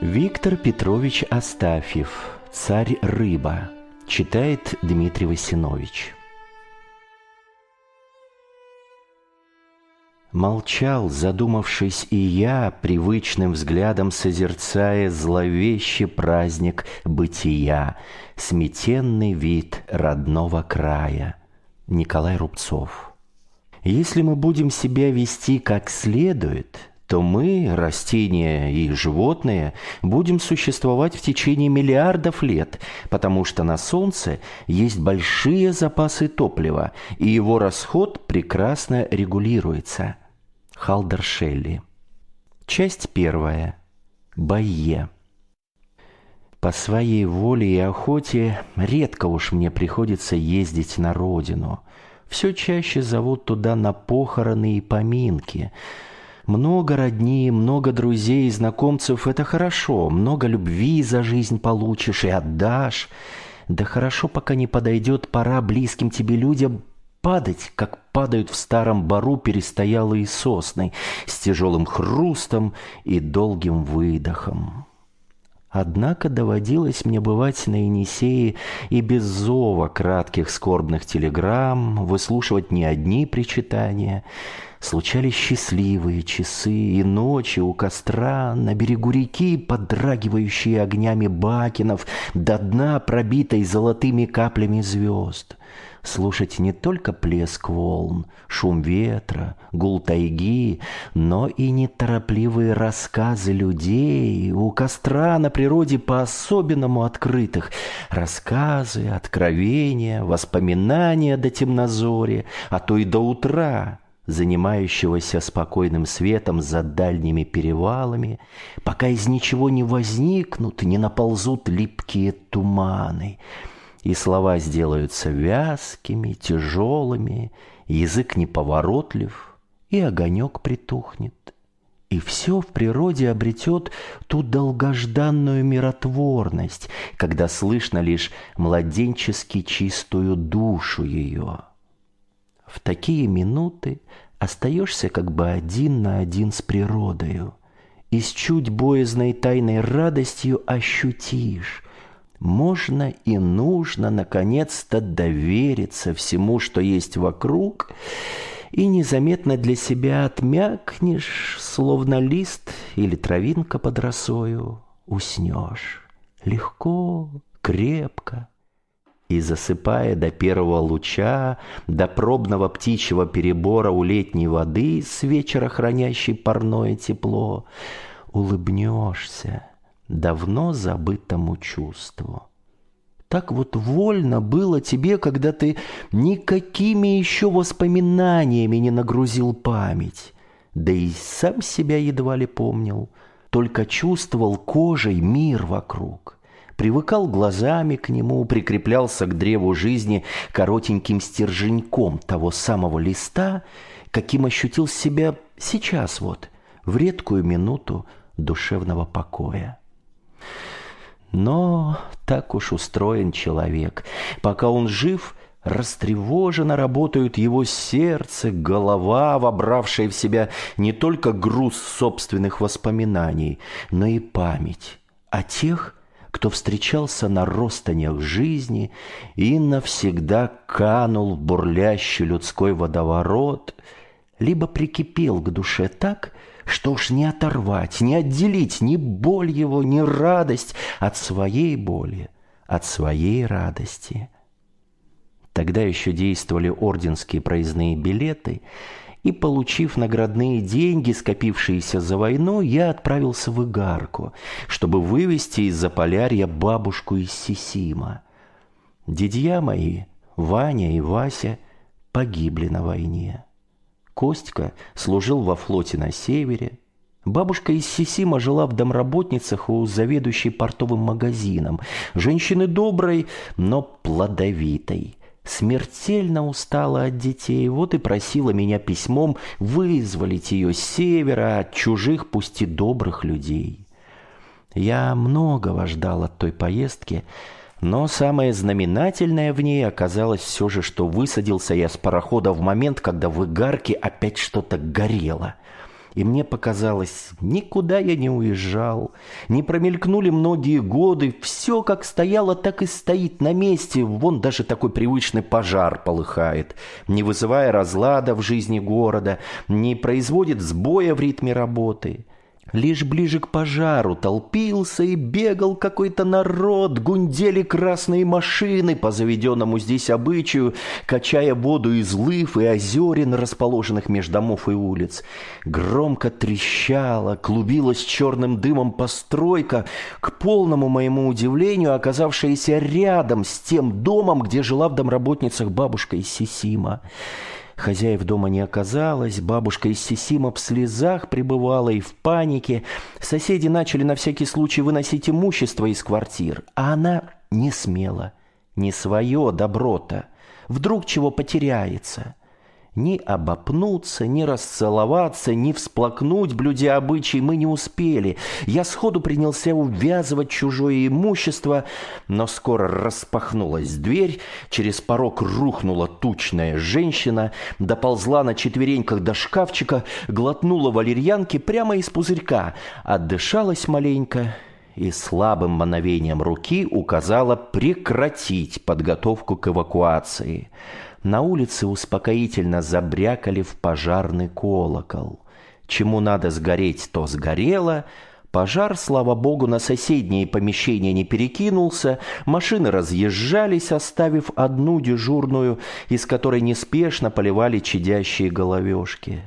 Виктор Петрович Астафьев «Царь рыба» читает Дмитрий Васинович. Молчал, задумавшись и я, привычным взглядом созерцая зловещий праздник бытия, сметенный вид родного края. Николай Рубцов. Если мы будем себя вести как следует, то мы, растения и животные, будем существовать в течение миллиардов лет, потому что на Солнце есть большие запасы топлива, и его расход прекрасно регулируется. Халдер Шелли. Часть первая. Байе. По своей воле и охоте редко уж мне приходится ездить на родину. Все чаще зовут туда на похороны и поминки. Много родни, много друзей и знакомцев – это хорошо. Много любви за жизнь получишь и отдашь. Да хорошо, пока не подойдет пора близким тебе людям падать, как падают в старом бару перестоялые сосны с тяжелым хрустом и долгим выдохом. Однако доводилось мне бывать на Енисее и без зова кратких скорбных телеграмм, выслушивать не одни причитания. Случались счастливые часы и ночи у костра, на берегу реки, подрагивающие огнями бакенов, до дна пробитой золотыми каплями звезд. Слушать не только плеск волн, шум ветра, гул тайги, но и неторопливые рассказы людей. У костра на природе по-особенному открытых, рассказы, откровения, воспоминания до темнозори, а то и до утра, занимающегося спокойным светом за дальними перевалами, пока из ничего не возникнут, не наползут липкие туманы — и слова сделаются вязкими, тяжелыми, язык неповоротлив, и огонек притухнет. И все в природе обретет ту долгожданную миротворность, когда слышно лишь младенчески чистую душу ее. В такие минуты остаешься как бы один на один с природою, и с чуть боязной тайной радостью ощутишь, можно и нужно наконец-то довериться всему, что есть вокруг, и незаметно для себя отмякнешь, словно лист или травинка под росою, уснешь. Легко, крепко, и засыпая до первого луча, до пробного птичьего перебора у летней воды с вечера хранящей парное тепло, улыбнешься давно забытому чувству. Так вот вольно было тебе, когда ты никакими еще воспоминаниями не нагрузил память, да и сам себя едва ли помнил, только чувствовал кожей мир вокруг привыкал глазами к нему, прикреплялся к древу жизни коротеньким стерженьком того самого листа, каким ощутил себя сейчас вот, в редкую минуту душевного покоя. Но так уж устроен человек. Пока он жив, растревоженно работают его сердце, голова, вобравшая в себя не только груз собственных воспоминаний, но и память о тех, кто встречался на ростанях жизни и навсегда канул в бурлящий людской водоворот, либо прикипел к душе так, что уж не оторвать, не отделить ни боль его, ни радость от своей боли, от своей радости. Тогда еще действовали орденские проездные билеты, и, получив наградные деньги, скопившиеся за войну, я отправился в Игарку, чтобы вывести из Заполярья бабушку из Сисима. Дедья мои, Ваня и Вася, погибли на войне. Костька служил во флоте на севере. Бабушка из Сисима жила в домработницах у заведующей портовым магазином. Женщины доброй, но плодовитой. Смертельно устала от детей, вот и просила меня письмом вызволить ее с севера от чужих, пусть и добрых людей. Я многого ждал от той поездки, но самое знаменательное в ней оказалось все же, что высадился я с парохода в момент, когда в Игарке опять что-то горело. И мне показалось, никуда я не уезжал, не промелькнули многие годы, все как стояло, так и стоит на месте, вон даже такой привычный пожар полыхает, не вызывая разлада в жизни города, не производит сбоя в ритме работы. Лишь ближе к пожару толпился и бегал какой-то народ, гундели красные машины по заведенному здесь обычаю, качая воду из лыв и озерин, расположенных меж домов и улиц. Громко трещала, клубилась черным дымом постройка, к полному моему удивлению оказавшаяся рядом с тем домом, где жила в домработницах бабушка из Сисима. Хозяев дома не оказалось, бабушка из Сисима в слезах пребывала и в панике. Соседи начали на всякий случай выносить имущество из квартир, а она не смела. Не свое добро-то. Вдруг чего потеряется ни обопнуться, ни расцеловаться, ни всплакнуть, блюдя обычай, мы не успели. Я сходу принялся увязывать чужое имущество, но скоро распахнулась дверь, через порог рухнула тучная женщина, доползла на четвереньках до шкафчика, глотнула валерьянки прямо из пузырька, отдышалась маленько и слабым мановением руки указала прекратить подготовку к эвакуации – на улице успокоительно забрякали в пожарный колокол. Чему надо сгореть, то сгорело. Пожар, слава богу, на соседние помещения не перекинулся, машины разъезжались, оставив одну дежурную, из которой неспешно поливали чадящие головешки.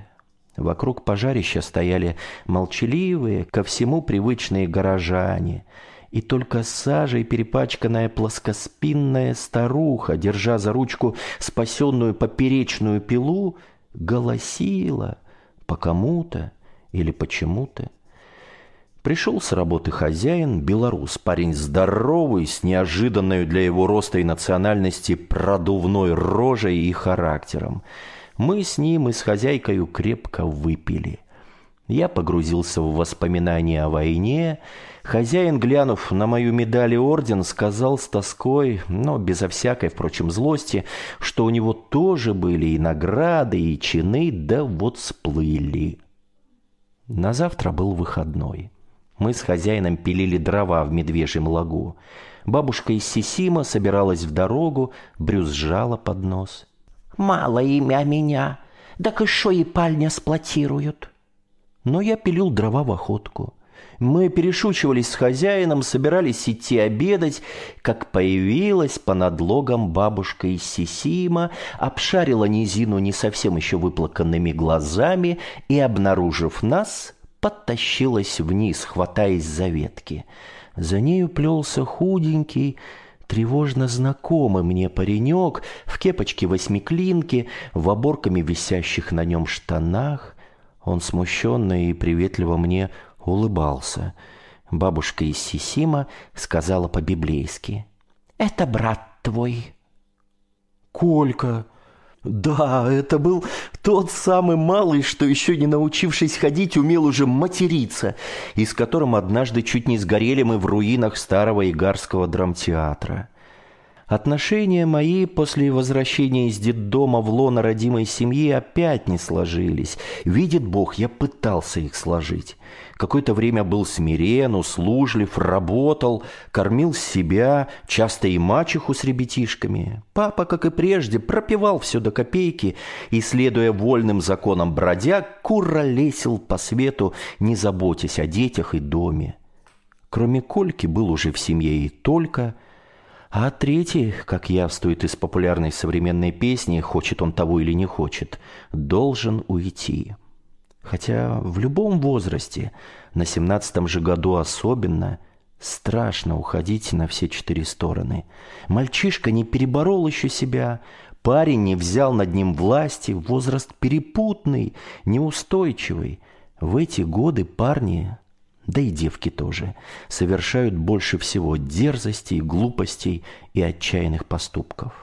Вокруг пожарища стояли молчаливые, ко всему привычные горожане – и только сажей перепачканная плоскоспинная старуха, держа за ручку спасенную поперечную пилу, голосила по кому-то или почему-то. Пришел с работы хозяин, белорус, парень здоровый, с неожиданной для его роста и национальности продувной рожей и характером. Мы с ним и с хозяйкою крепко выпили. Я погрузился в воспоминания о войне, Хозяин, глянув на мою медаль и орден, сказал с тоской, но безо всякой, впрочем, злости, что у него тоже были и награды, и чины, да вот сплыли. На завтра был выходной. Мы с хозяином пилили дрова в медвежьем лагу. Бабушка из Сисима собиралась в дорогу, брюзжала под нос. «Мало имя меня, так шо и пальня сплотируют?» Но я пилил дрова в охотку. Мы перешучивались с хозяином, собирались идти обедать, как появилась по надлогам бабушка из Сисима, обшарила низину не совсем еще выплаканными глазами и, обнаружив нас, подтащилась вниз, хватаясь за ветки. За нею плелся худенький, тревожно знакомый мне паренек в кепочке восьмиклинки, в оборками висящих на нем штанах. Он смущенно и приветливо мне улыбался. Бабушка из Сисима сказала по-библейски. «Это брат твой». «Колька!» Да, это был тот самый малый, что еще не научившись ходить, умел уже материться, и с которым однажды чуть не сгорели мы в руинах старого Игарского драмтеатра. Отношения мои после возвращения из детдома в лоно родимой семьи опять не сложились. Видит Бог, я пытался их сложить. Какое-то время был смирен, услужлив, работал, кормил себя, часто и мачеху с ребятишками. Папа, как и прежде, пропивал все до копейки и, следуя вольным законам бродяг, куролесил по свету, не заботясь о детях и доме. Кроме Кольки был уже в семье и только – а третий, как явствует из популярной современной песни, хочет он того или не хочет, должен уйти. Хотя в любом возрасте, на семнадцатом же году особенно, страшно уходить на все четыре стороны. Мальчишка не переборол еще себя, парень не взял над ним власти, возраст перепутный, неустойчивый. В эти годы парни да и девки тоже, совершают больше всего дерзостей, глупостей и отчаянных поступков.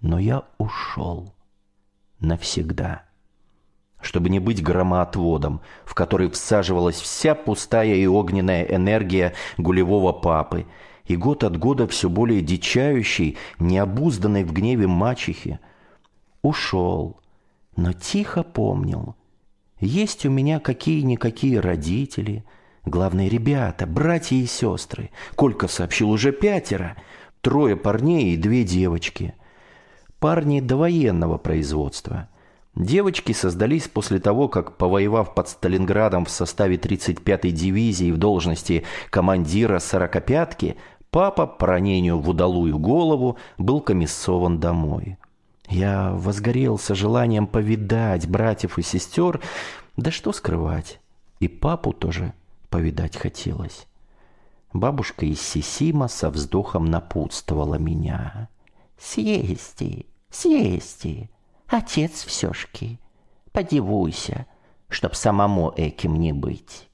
Но я ушел навсегда, чтобы не быть громоотводом, в который всаживалась вся пустая и огненная энергия гулевого папы, и год от года все более дичающий, необузданной в гневе мачехи. Ушел, но тихо помнил – Есть у меня какие-никакие родители, главные ребята, братья и сестры. Колька сообщил уже пятеро, трое парней и две девочки. Парни довоенного производства. Девочки создались после того, как, повоевав под Сталинградом в составе 35-й дивизии в должности командира «сорокопятки», папа по ранению в удалую голову был комиссован домой. Я возгорелся желанием повидать братьев и сестер, да что скрывать, и папу тоже повидать хотелось. Бабушка из Сисима со вздохом напутствовала меня. «Съезди, съезди, отец всёшки, подивуйся, чтоб самому эким не быть».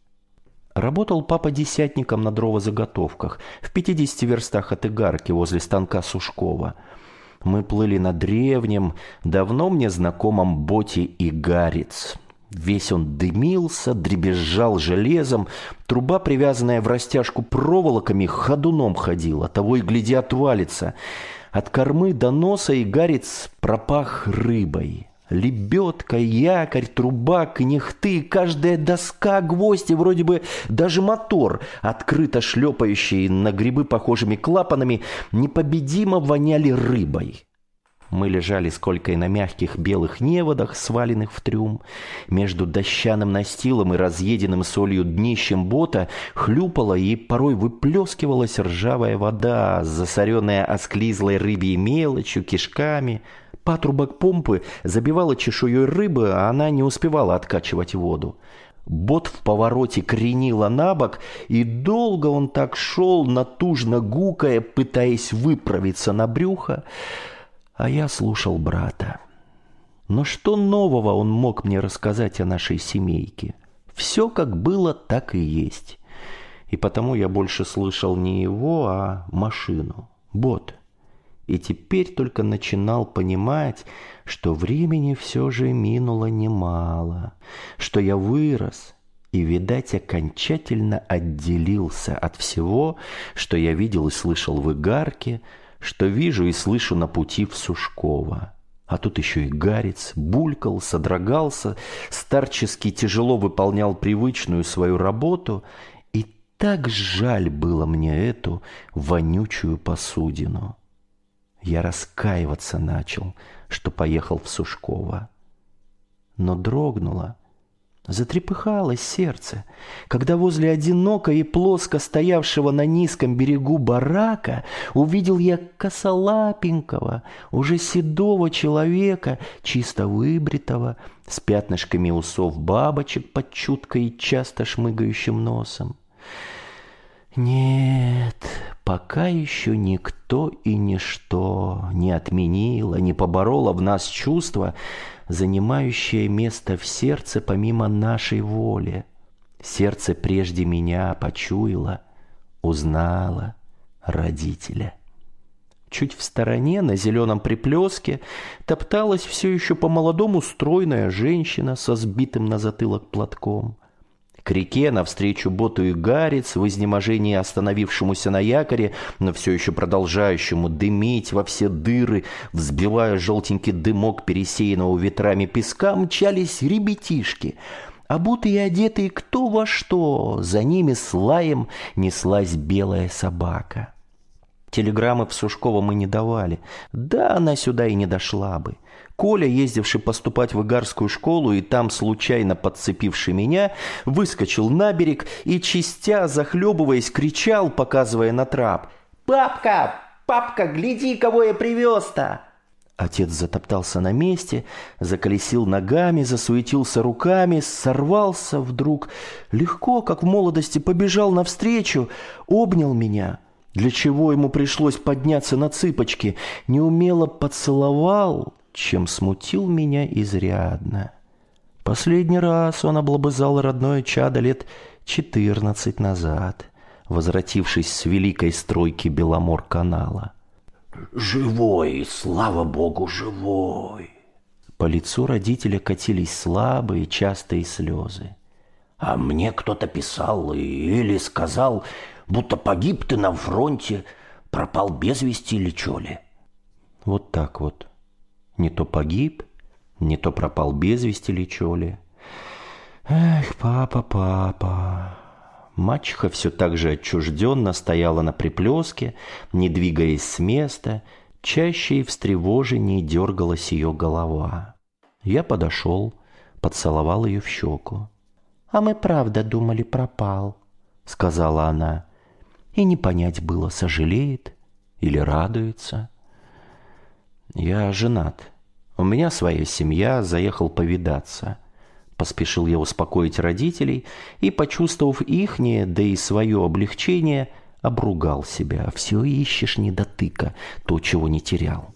Работал папа десятником на дровозаготовках в 50 верстах от Игарки возле станка Сушкова – мы плыли на древнем, давно мне знакомом боте Игарец. Весь он дымился, дребезжал железом, труба, привязанная в растяжку проволоками, ходуном ходила, того и гляди отвалится. От кормы до носа Игарец пропах рыбой. Лебедка, якорь, труба, кнехты, каждая доска, гвозди, вроде бы даже мотор, открыто шлепающий на грибы похожими клапанами, непобедимо воняли рыбой. Мы лежали сколько и на мягких белых неводах, сваленных в трюм. Между дощаным настилом и разъеденным солью днищем бота хлюпала и порой выплескивалась ржавая вода, засоренная осклизлой рыбьей мелочью, кишками – Патрубок помпы забивала чешуей рыбы, а она не успевала откачивать воду. Бот в повороте кренила на бок, и долго он так шел, натужно гукая, пытаясь выправиться на брюхо, а я слушал брата. Но что нового он мог мне рассказать о нашей семейке? Все как было, так и есть. И потому я больше слышал не его, а машину, бот и теперь только начинал понимать, что времени все же минуло немало, что я вырос и, видать, окончательно отделился от всего, что я видел и слышал в Игарке, что вижу и слышу на пути в Сушково. А тут еще и гарец, булькал, содрогался, старчески тяжело выполнял привычную свою работу, и так жаль было мне эту вонючую посудину. Я раскаиваться начал, что поехал в Сушково. Но дрогнуло, затрепыхалось сердце, когда возле одиноко и плоско стоявшего на низком берегу барака увидел я косолапенького, уже седого человека, чисто выбритого, с пятнышками усов бабочек под чуткой и часто шмыгающим носом. Нет, пока еще никто и ничто не отменило, не побороло в нас чувство, занимающее место в сердце помимо нашей воли. Сердце прежде меня почуяло, узнало родителя. Чуть в стороне, на зеленом приплеске, топталась все еще по-молодому стройная женщина со сбитым на затылок платком. К реке навстречу боту и гарец, в изнеможении остановившемуся на якоре, но все еще продолжающему дымить во все дыры, взбивая желтенький дымок пересеянного ветрами песка, мчались ребятишки — обутые и одетые кто во что, за ними с лаем неслась белая собака. Телеграммы в Сушково мы не давали, да она сюда и не дошла бы. Коля, ездивший поступать в Игарскую школу и там случайно подцепивший меня, выскочил на берег и, чистя, захлебываясь, кричал, показывая на трап. «Папка! Папка, гляди, кого я привез-то!» Отец затоптался на месте, заколесил ногами, засуетился руками, сорвался вдруг, легко, как в молодости, побежал навстречу, обнял меня, для чего ему пришлось подняться на цыпочки, неумело поцеловал, чем смутил меня изрядно. Последний раз он облобызал родное чадо лет четырнадцать назад, возвратившись с великой стройки Беломор-канала. «Живой, слава богу, живой!» По лицу родителя катились слабые, частые слезы. «А мне кто-то писал или сказал, будто погиб ты на фронте, пропал без вести или чё ли?» Вот так вот. Не то погиб, не то пропал без вести ли чё ли. Эх, папа, папа. Мачеха все так же отчужденно стояла на приплеске, не двигаясь с места, чаще и встревоженнее дергалась ее голова. Я подошел, поцеловал ее в щеку. «А мы правда думали, пропал», — сказала она. И не понять было, сожалеет или радуется. «Я женат. У меня своя семья, заехал повидаться». Поспешил я успокоить родителей и, почувствовав ихнее, да и свое облегчение, обругал себя. Все ищешь недотыка, то, чего не терял.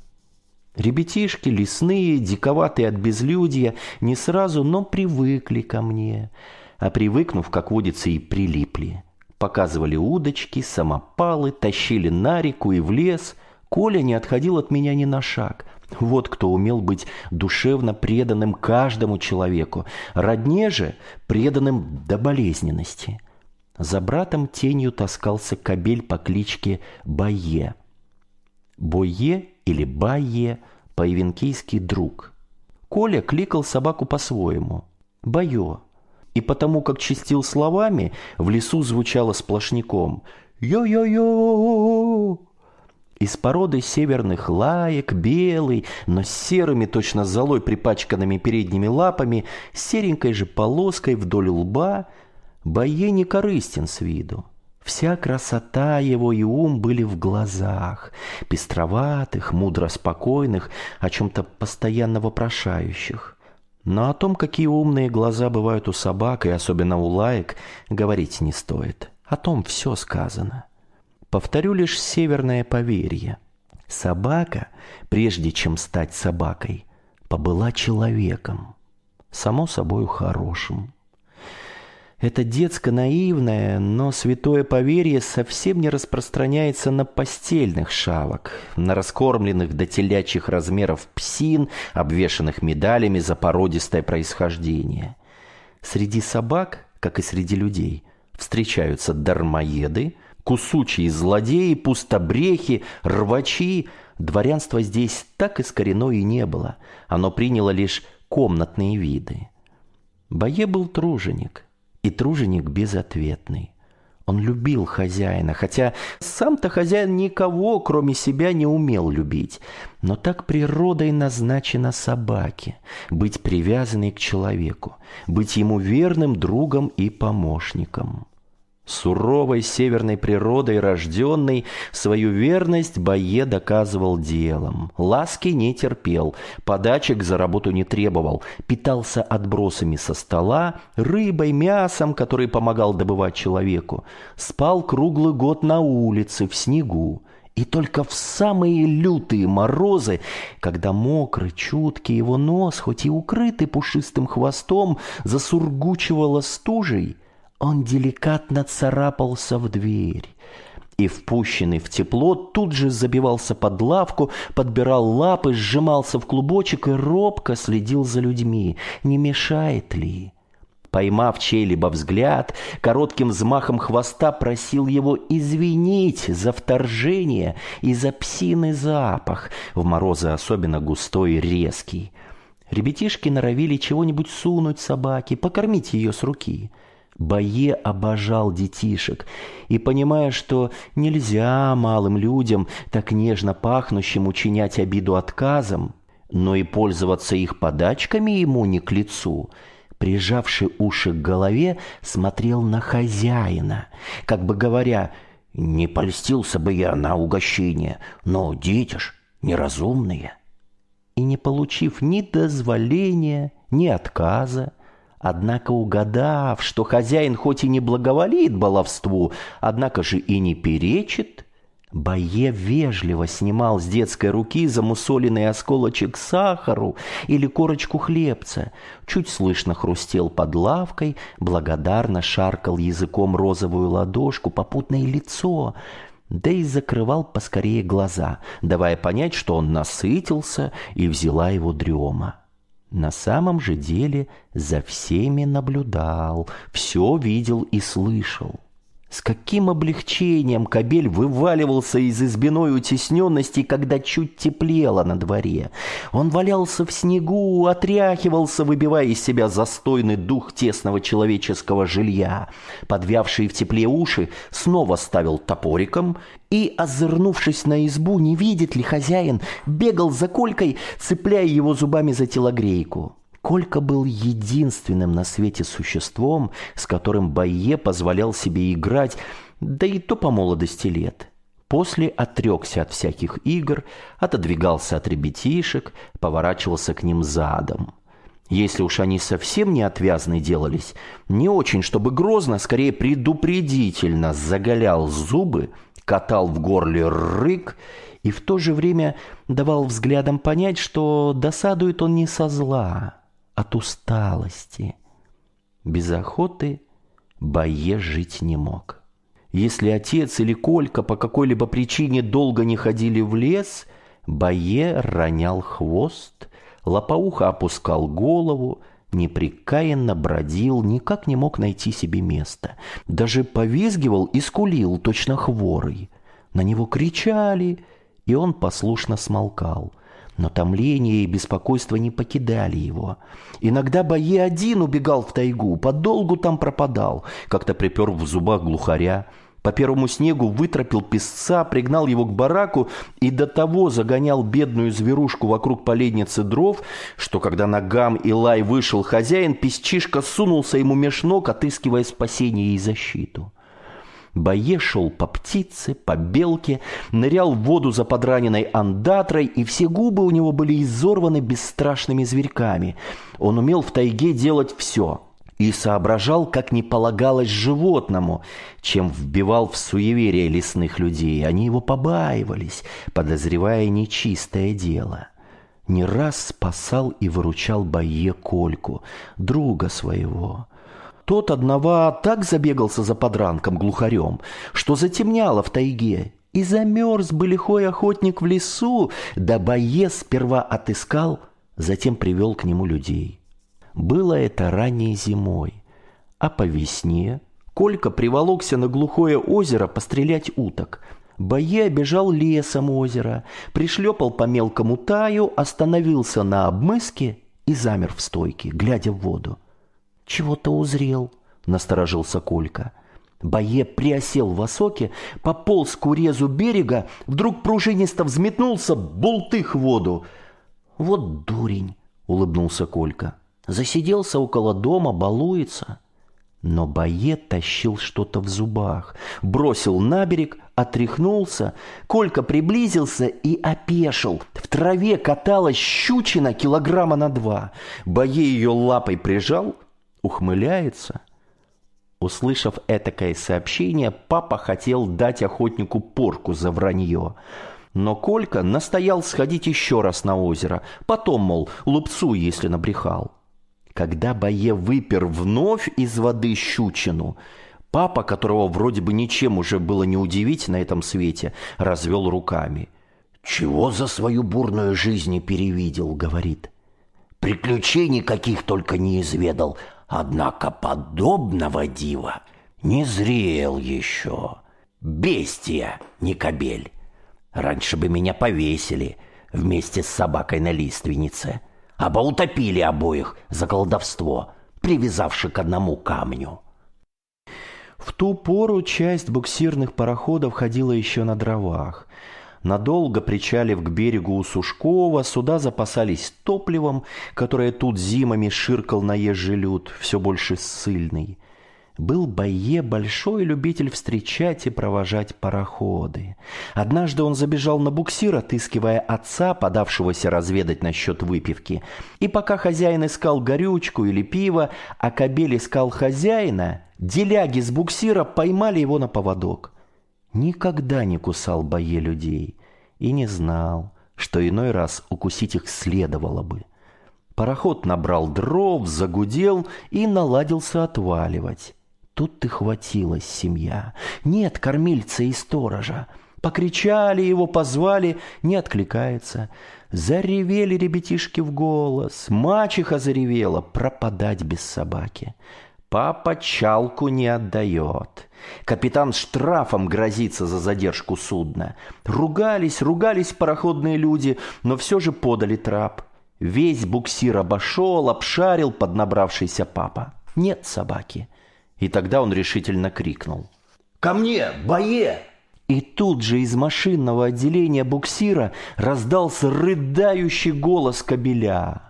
Ребятишки лесные, диковатые от безлюдья, не сразу, но привыкли ко мне. А привыкнув, как водится, и прилипли. Показывали удочки, самопалы, тащили на реку и в лес. Коля не отходил от меня ни на шаг. Вот кто умел быть душевно преданным каждому человеку. Родне же преданным до болезненности. За братом тенью таскался кобель по кличке Бае. Бое или Бае по-ивенкийски друг. Коля кликал собаку по-своему – Бое. И потому, как чистил словами, в лесу звучало сплошняком «Йо-йо-йо!» Из породы северных лаек, белый, но с серыми точно золой припачканными передними лапами, серенькой же полоской вдоль лба, Бае не корыстен с виду. Вся красота его и ум были в глазах, пестроватых, мудро спокойных, о чем-то постоянно вопрошающих. Но о том, какие умные глаза бывают у собак, и особенно у лаек, говорить не стоит. О том все сказано. Повторю лишь северное поверье. Собака, прежде чем стать собакой, побыла человеком, само собою хорошим. Это детско-наивное, но святое поверье совсем не распространяется на постельных шавок, на раскормленных до телячьих размеров псин, обвешанных медалями за породистое происхождение. Среди собак, как и среди людей, встречаются дармоеды, кусучие злодеи, пустобрехи, рвачи. Дворянства здесь так искорено и не было, оно приняло лишь комнатные виды. Бое был труженик, и труженик безответный. Он любил хозяина, хотя сам-то хозяин никого, кроме себя, не умел любить. Но так природой назначена собаке – быть привязанной к человеку, быть ему верным другом и помощником. Суровой северной природой рожденный свою верность Бое доказывал делом. Ласки не терпел, подачек за работу не требовал, питался отбросами со стола, рыбой, мясом, который помогал добывать человеку. Спал круглый год на улице, в снегу. И только в самые лютые морозы, когда мокрый, чуткий его нос, хоть и укрытый пушистым хвостом, засургучивало стужей – он деликатно царапался в дверь и, впущенный в тепло, тут же забивался под лавку, подбирал лапы, сжимался в клубочек и робко следил за людьми, не мешает ли. Поймав чей-либо взгляд, коротким взмахом хвоста просил его извинить за вторжение и за псиный запах, в морозы особенно густой и резкий. Ребятишки норовили чего-нибудь сунуть собаке, покормить ее с руки — Бае обожал детишек и, понимая, что нельзя малым людям, так нежно пахнущим, учинять обиду отказом, но и пользоваться их подачками ему не к лицу, прижавший уши к голове, смотрел на хозяина, как бы говоря, «Не польстился бы я на угощение, но дети ж неразумные». И не получив ни дозволения, ни отказа, Однако угадав, что хозяин хоть и не благоволит баловству, однако же и не перечит, Бае вежливо снимал с детской руки замусоленный осколочек сахару или корочку хлебца, чуть слышно хрустел под лавкой, благодарно шаркал языком розовую ладошку, попутное лицо, да и закрывал поскорее глаза, давая понять, что он насытился и взяла его дрема. На самом же деле за всеми наблюдал, все видел и слышал. С каким облегчением кобель вываливался из избиной утесненности, когда чуть теплело на дворе. Он валялся в снегу, отряхивался, выбивая из себя застойный дух тесного человеческого жилья. Подвявшие в тепле уши снова ставил топориком и, озырнувшись на избу, не видит ли хозяин, бегал за Колькой, цепляя его зубами за телогрейку. Колька был единственным на свете существом, с которым Байе позволял себе играть, да и то по молодости лет. После отрекся от всяких игр, отодвигался от ребятишек, поворачивался к ним задом. Если уж они совсем не отвязны делались, не очень, чтобы грозно, скорее предупредительно заголял зубы, катал в горле рык и в то же время давал взглядом понять, что досадует он не со зла, от усталости. Без охоты Бае жить не мог. Если отец или Колька по какой-либо причине долго не ходили в лес, Бае ронял хвост, лопоухо опускал голову, непрекаянно бродил, никак не мог найти себе места. Даже повизгивал и скулил, точно хворый. На него кричали, и он послушно смолкал – но томление и беспокойство не покидали его. Иногда Бае один убегал в тайгу, подолгу там пропадал, как-то припер в зубах глухаря. По первому снегу вытропил песца, пригнал его к бараку и до того загонял бедную зверушку вокруг поленницы дров, что когда на гам и лай вышел хозяин, песчишка сунулся ему меж ног, отыскивая спасение и защиту. Бае шел по птице, по белке, нырял в воду за подраненной андатрой, и все губы у него были изорваны бесстрашными зверьками. Он умел в тайге делать все и соображал, как не полагалось животному, чем вбивал в суеверие лесных людей. Они его побаивались, подозревая нечистое дело. Не раз спасал и выручал Бае Кольку, друга своего – тот одного так забегался за подранком глухарем, что затемняло в тайге, и замерз бы лихой охотник в лесу, да боец сперва отыскал, затем привел к нему людей. Было это ранней зимой, а по весне Колька приволокся на глухое озеро пострелять уток. Бое обежал лесом озера, пришлепал по мелкому таю, остановился на обмыске и замер в стойке, глядя в воду. «Чего-то узрел», — насторожился Колька. Бое приосел в осоке, пополз к урезу берега, вдруг пружинисто взметнулся, бултых в воду. «Вот дурень!» — улыбнулся Колька. «Засиделся около дома, балуется». Но Бое тащил что-то в зубах, бросил на берег, отряхнулся. Колька приблизился и опешил. В траве каталась щучина килограмма на два. Бое ее лапой прижал, ухмыляется. Услышав этакое сообщение, папа хотел дать охотнику порку за вранье. Но Колька настоял сходить еще раз на озеро, потом, мол, лупцу, если набрехал. Когда Бае выпер вновь из воды щучину, папа, которого вроде бы ничем уже было не удивить на этом свете, развел руками. «Чего за свою бурную жизнь не перевидел?» — говорит. «Приключений каких только не изведал, Однако подобного дива не зрел еще. Бестия, не кобель. Раньше бы меня повесили вместе с собакой на лиственнице, або утопили обоих за колдовство, привязавши к одному камню. В ту пору часть буксирных пароходов ходила еще на дровах – Надолго причалив к берегу у Сушкова, суда запасались топливом, которое тут зимами ширкал наезжий люд, все больше ссыльный. Был Бае большой любитель встречать и провожать пароходы. Однажды он забежал на буксир, отыскивая отца, подавшегося разведать насчет выпивки. И пока хозяин искал горючку или пиво, а кобель искал хозяина, деляги с буксира поймали его на поводок никогда не кусал бое людей и не знал, что иной раз укусить их следовало бы. Пароход набрал дров, загудел и наладился отваливать. Тут и хватилась семья. Нет кормильца и сторожа. Покричали его, позвали, не откликается. Заревели ребятишки в голос. Мачеха заревела пропадать без собаки. Папа чалку не отдает. Капитан штрафом грозится за задержку судна. Ругались, ругались пароходные люди, но все же подали трап. Весь буксир обошел, обшарил поднабравшийся папа. Нет собаки. И тогда он решительно крикнул. «Ко мне, бое!» И тут же из машинного отделения буксира раздался рыдающий голос кобеля.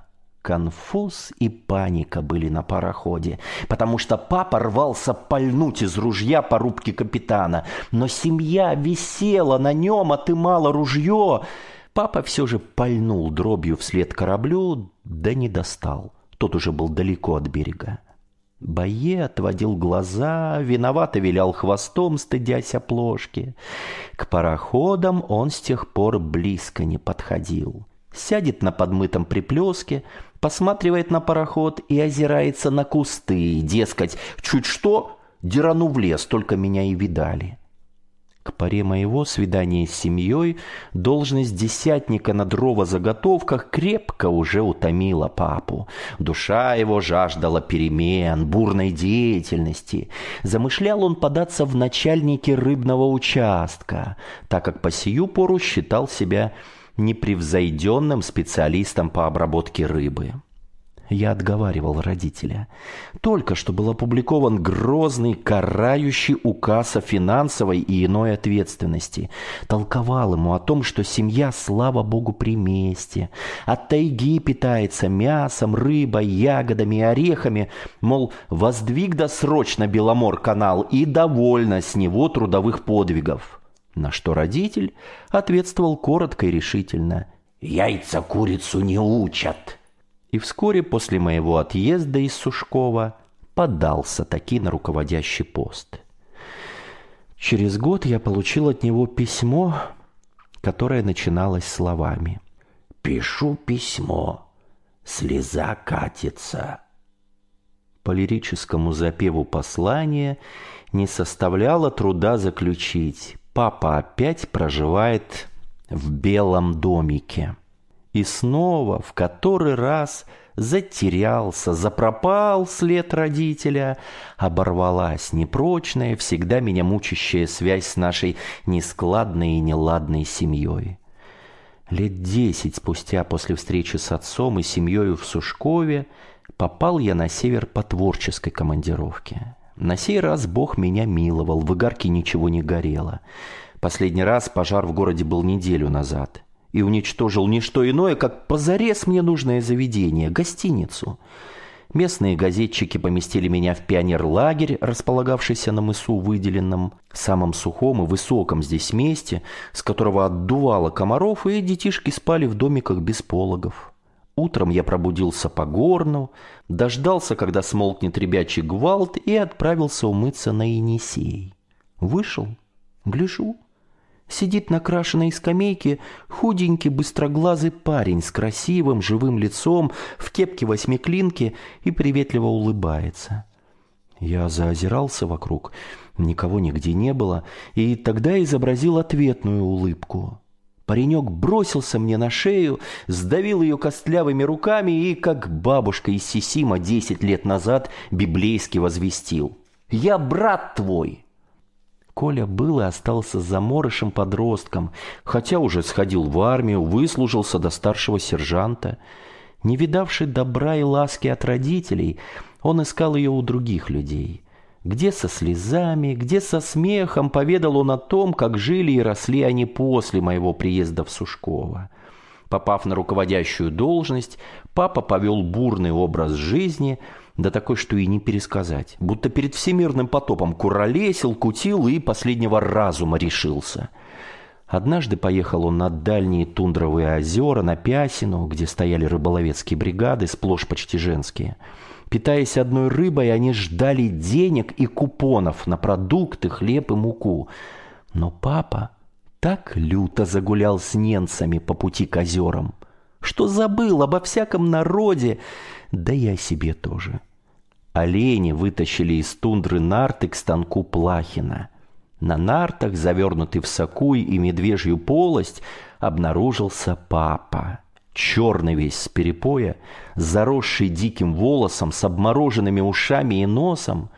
Конфуз и паника были на пароходе, потому что папа рвался пальнуть из ружья по рубке капитана, но семья висела на нем, отымала ружье. Папа все же пальнул дробью вслед кораблю, да не достал. Тот уже был далеко от берега. Бае отводил глаза, виновато вилял хвостом, стыдясь оплошки. К пароходам он с тех пор близко не подходил. Сядет на подмытом приплеске, посматривает на пароход и озирается на кусты, дескать, чуть что, дерану в лес, только меня и видали. К паре моего свидания с семьей должность десятника на дрова-заготовках крепко уже утомила папу. Душа его жаждала перемен, бурной деятельности. Замышлял он податься в начальники рыбного участка, так как по сию пору считал себя непревзойденным специалистом по обработке рыбы. Я отговаривал родителя. Только что был опубликован грозный, карающий указ о финансовой и иной ответственности. Толковал ему о том, что семья, слава богу, при месте. От тайги питается мясом, рыбой, ягодами орехами. Мол, воздвиг досрочно Беломор-канал и довольно с него трудовых подвигов. На что родитель ответствовал коротко и решительно. «Яйца курицу не учат!» И вскоре после моего отъезда из Сушкова подался таки на руководящий пост. Через год я получил от него письмо, которое начиналось словами. «Пишу письмо, слеза катится». По лирическому запеву послания не составляло труда заключить папа опять проживает в белом домике. И снова, в который раз, затерялся, запропал след родителя, оборвалась непрочная, всегда меня мучащая связь с нашей нескладной и неладной семьей. Лет десять спустя после встречи с отцом и семьей в Сушкове попал я на север по творческой командировке. На сей раз Бог меня миловал, в игарке ничего не горело. Последний раз пожар в городе был неделю назад. И уничтожил не что иное, как позарез мне нужное заведение, гостиницу. Местные газетчики поместили меня в пионерлагерь, располагавшийся на мысу, выделенном самом сухом и высоком здесь месте, с которого отдувало комаров, и детишки спали в домиках без пологов. Утром я пробудился по горну, дождался, когда смолкнет ребячий гвалт, и отправился умыться на Енисей. Вышел, гляжу. Сидит на крашеной скамейке худенький быстроглазый парень с красивым живым лицом в кепке восьмиклинки и приветливо улыбается. Я заозирался вокруг, никого нигде не было, и тогда изобразил ответную улыбку. Паренек бросился мне на шею, сдавил ее костлявыми руками и, как бабушка из Сисима десять лет назад, библейски возвестил. «Я брат твой!» Коля был и остался заморышем подростком, хотя уже сходил в армию, выслужился до старшего сержанта. Не видавший добра и ласки от родителей, он искал ее у других людей – где со слезами, где со смехом поведал он о том, как жили и росли они после моего приезда в Сушково. Попав на руководящую должность, папа повел бурный образ жизни, да такой, что и не пересказать. Будто перед всемирным потопом куролесил, кутил и последнего разума решился. Однажды поехал он на дальние тундровые озера, на Пясину, где стояли рыболовецкие бригады, сплошь почти женские – Питаясь одной рыбой, они ждали денег и купонов на продукты, хлеб и муку. Но папа так люто загулял с ненцами по пути к озерам, что забыл обо всяком народе, да и о себе тоже. Олени вытащили из тундры нарты к станку Плахина. На нартах, завернутый в сакуй и медвежью полость, обнаружился папа. Черный весь с перепоя, заросший диким волосом, с обмороженными ушами и носом,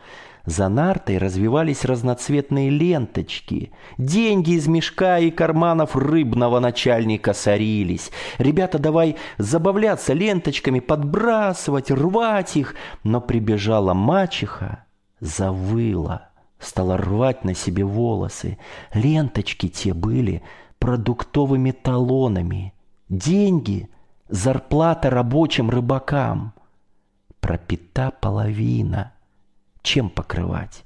за нартой развивались разноцветные ленточки. Деньги из мешка и карманов рыбного начальника сорились. Ребята, давай забавляться ленточками, подбрасывать, рвать их. Но прибежала мачеха, завыла, стала рвать на себе волосы. Ленточки те были продуктовыми талонами. Деньги – зарплата рабочим рыбакам. Пропита половина – чем покрывать.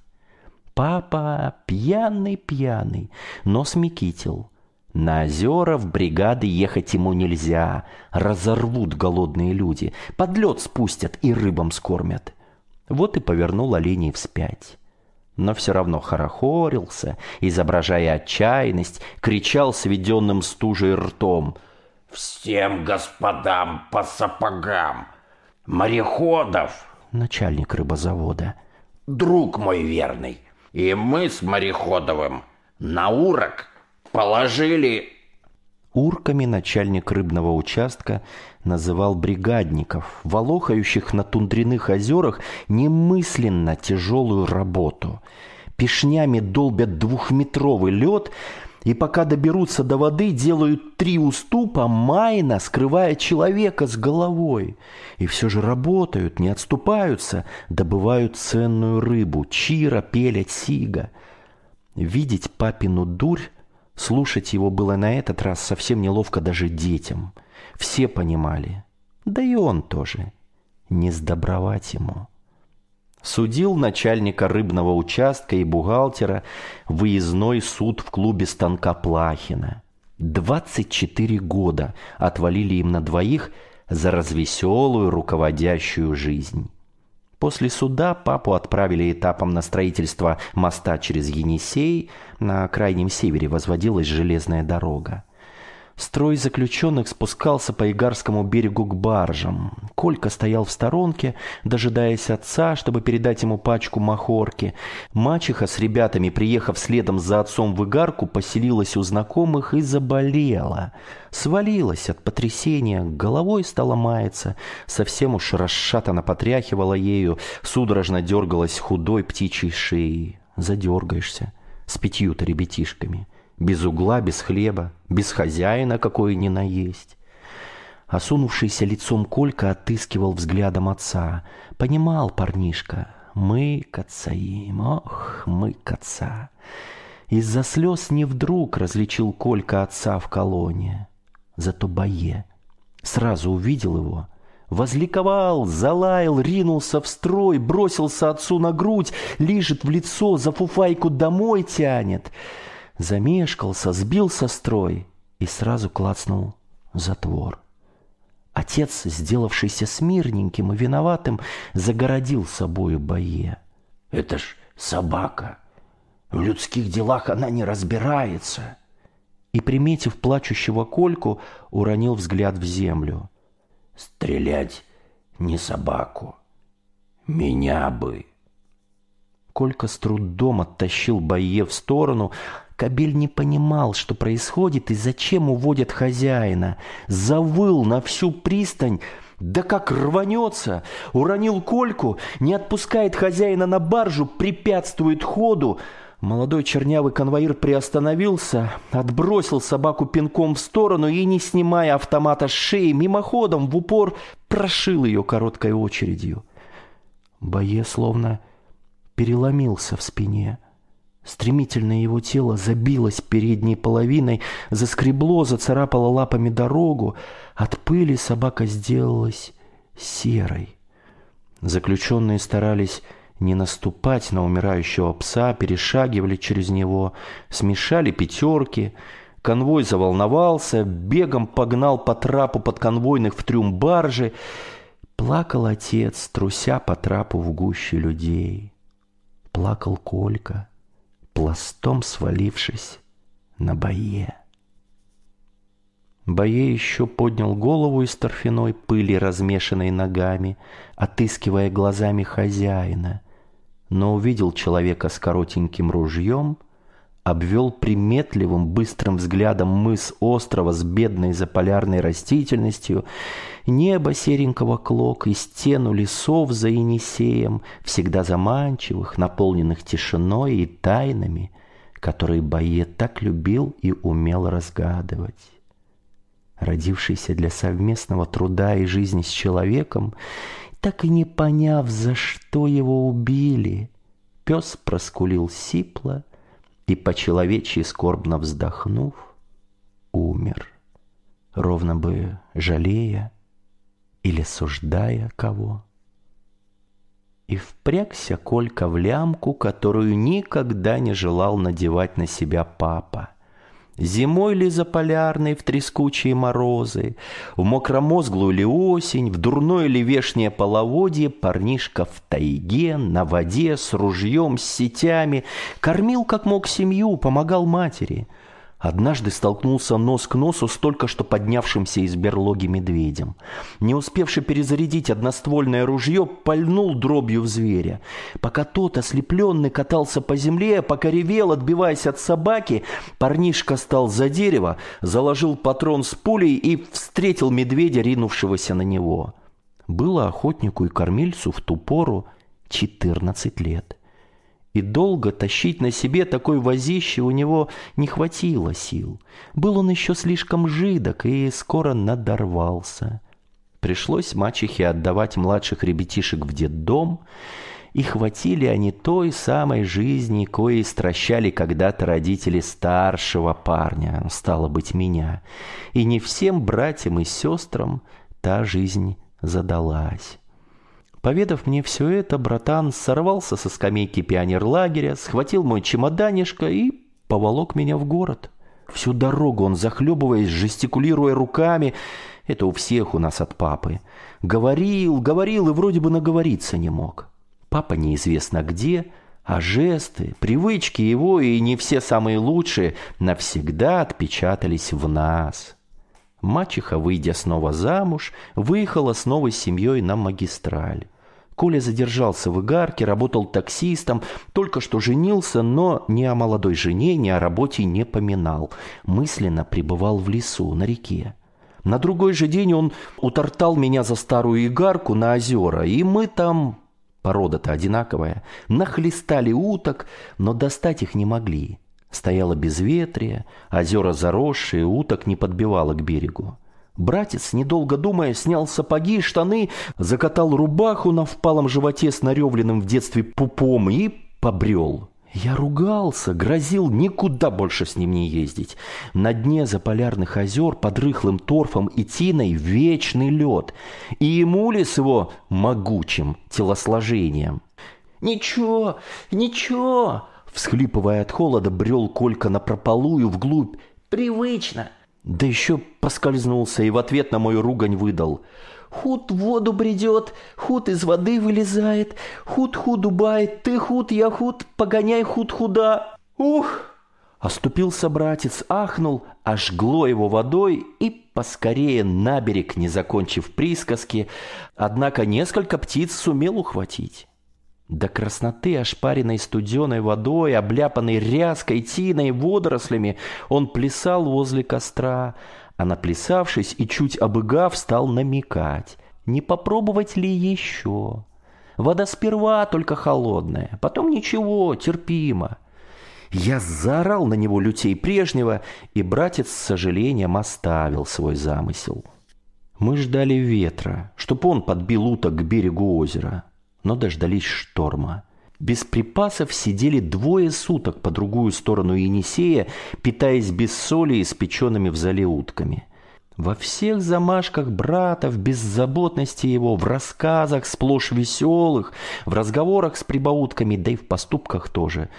Папа пьяный-пьяный, но смекитил. На озера в бригады ехать ему нельзя, разорвут голодные люди, под лед спустят и рыбам скормят. Вот и повернул оленей вспять. Но все равно хорохорился, изображая отчаянность, кричал сведенным стужей ртом. «Всем господам по сапогам! Мореходов!» Начальник рыбозавода друг мой верный, и мы с Мореходовым на урок положили...» Урками начальник рыбного участка называл бригадников, волохающих на тундряных озерах немысленно тяжелую работу. Пешнями долбят двухметровый лед, и пока доберутся до воды, делают три уступа, майно скрывая человека с головой. И все же работают, не отступаются, добывают ценную рыбу, чира, пелять, сига. Видеть папину дурь, слушать его было на этот раз совсем неловко даже детям. Все понимали, да и он тоже, не сдобровать ему. Судил начальника рыбного участка и бухгалтера выездной суд в клубе станка Плахина. 24 года отвалили им на двоих за развеселую руководящую жизнь. После суда папу отправили этапом на строительство моста через Енисей. На крайнем севере возводилась железная дорога. Строй заключенных спускался по Игарскому берегу к баржам. Колька стоял в сторонке, дожидаясь отца, чтобы передать ему пачку махорки. Мачеха с ребятами, приехав следом за отцом в Игарку, поселилась у знакомых и заболела. Свалилась от потрясения, головой стала маяться, совсем уж расшатанно потряхивала ею, судорожно дергалась худой птичьей шеей. Задергаешься с пятью-то ребятишками – без угла, без хлеба, без хозяина, какой ни наесть. Осунувшийся лицом Колька отыскивал взглядом отца. Понимал парнишка, мы к им, ох, мы к отца. Из-за слез не вдруг различил Колька отца в колонне. Зато бое. Сразу увидел его, Возликовал, залаял, ринулся в строй, бросился отцу на грудь, лижет в лицо, за фуфайку домой тянет — замешкался, сбил со строй и сразу клацнул затвор. Отец, сделавшийся смирненьким и виноватым, загородил собою бое. «Это ж собака! В людских делах она не разбирается!» И, приметив плачущего Кольку, уронил взгляд в землю. «Стрелять не собаку, меня бы!» Колька с трудом оттащил Бае в сторону, Кабель не понимал, что происходит и зачем уводят хозяина. Завыл на всю пристань, да как рванется! Уронил кольку, не отпускает хозяина на баржу, препятствует ходу. Молодой чернявый конвоир приостановился, отбросил собаку пинком в сторону и, не снимая автомата с шеи, мимоходом в упор прошил ее короткой очередью. Бое словно переломился в спине. Стремительно его тело забилось передней половиной, заскребло, зацарапало лапами дорогу. От пыли собака сделалась серой. Заключенные старались не наступать на умирающего пса, перешагивали через него, смешали пятерки. Конвой заволновался, бегом погнал по трапу подконвойных в трюм баржи. Плакал отец, труся по трапу в гуще людей. Плакал Колька пластом свалившись на бое. Бое еще поднял голову из торфяной пыли, размешанной ногами, отыскивая глазами хозяина, но увидел человека с коротеньким ружьем, обвел приметливым быстрым взглядом мыс острова с бедной заполярной растительностью, небо серенького клок и стену лесов за Енисеем, всегда заманчивых, наполненных тишиной и тайнами, которые Бае так любил и умел разгадывать. Родившийся для совместного труда и жизни с человеком, так и не поняв, за что его убили, пес проскулил сипло, и, по-человечьи скорбно вздохнув, умер, ровно бы жалея или суждая кого. И впрягся Колька в лямку, которую никогда не желал надевать на себя папа. Зимой ли заполярной в трескучие морозы, В мокромозглую ли осень, В дурное ли вешнее половодье? Парнишка в тайге, на воде, С ружьем, с сетями. Кормил как мог семью, помогал матери — Однажды столкнулся нос к носу с только что поднявшимся из берлоги медведем. Не успевший перезарядить одноствольное ружье, пальнул дробью в зверя. Пока тот, ослепленный, катался по земле, пока ревел, отбиваясь от собаки, парнишка стал за дерево, заложил патрон с пулей и встретил медведя, ринувшегося на него. Было охотнику и кормильцу в ту пору 14 лет и долго тащить на себе такой возище у него не хватило сил. Был он еще слишком жидок и скоро надорвался. Пришлось мачехе отдавать младших ребятишек в детдом, и хватили они той самой жизни, коей стращали когда-то родители старшего парня, стало быть, меня. И не всем братьям и сестрам та жизнь задалась. Поведав мне все это, братан сорвался со скамейки пионерлагеря, схватил мой чемоданишко и поволок меня в город. Всю дорогу он, захлебываясь, жестикулируя руками, это у всех у нас от папы, говорил, говорил и вроде бы наговориться не мог. Папа неизвестно где, а жесты, привычки его и не все самые лучшие навсегда отпечатались в нас. Мачеха, выйдя снова замуж, выехала с новой семьей на магистраль. Коля задержался в Игарке, работал таксистом, только что женился, но ни о молодой жене, ни о работе не поминал. Мысленно пребывал в лесу, на реке. На другой же день он утортал меня за старую Игарку на озера, и мы там, порода-то одинаковая, нахлестали уток, но достать их не могли. Стояло безветрие, озера заросшие, уток не подбивало к берегу. Братец, недолго думая, снял сапоги и штаны, закатал рубаху на впалом животе с наревленным в детстве пупом и побрел. Я ругался, грозил никуда больше с ним не ездить. На дне заполярных озер под рыхлым торфом и тиной вечный лед. И ему ли с его могучим телосложением? «Ничего, ничего!» Всхлипывая от холода, брел Колька напропалую вглубь. «Привычно!» Да еще поскользнулся и в ответ на мою ругань выдал. Худ в воду бредет, худ из воды вылезает, худ худ убает, ты худ, я худ, погоняй худ худа. Ух! Оступился братец, ахнул, ожгло его водой и поскорее на берег, не закончив присказки, однако несколько птиц сумел ухватить. До красноты, ошпаренной студеной водой, обляпанной ряской, тиной, водорослями, он плясал возле костра, а наплясавшись и чуть обыгав, стал намекать, не попробовать ли еще. Вода сперва только холодная, потом ничего, терпимо. Я заорал на него лютей прежнего, и братец с сожалением оставил свой замысел. Мы ждали ветра, чтоб он подбил уток к берегу озера но дождались шторма. Без припасов сидели двое суток по другую сторону Енисея, питаясь без соли и спеченными в зале утками. Во всех замашках брата, в беззаботности его, в рассказах сплошь веселых, в разговорах с прибаутками, да и в поступках тоже.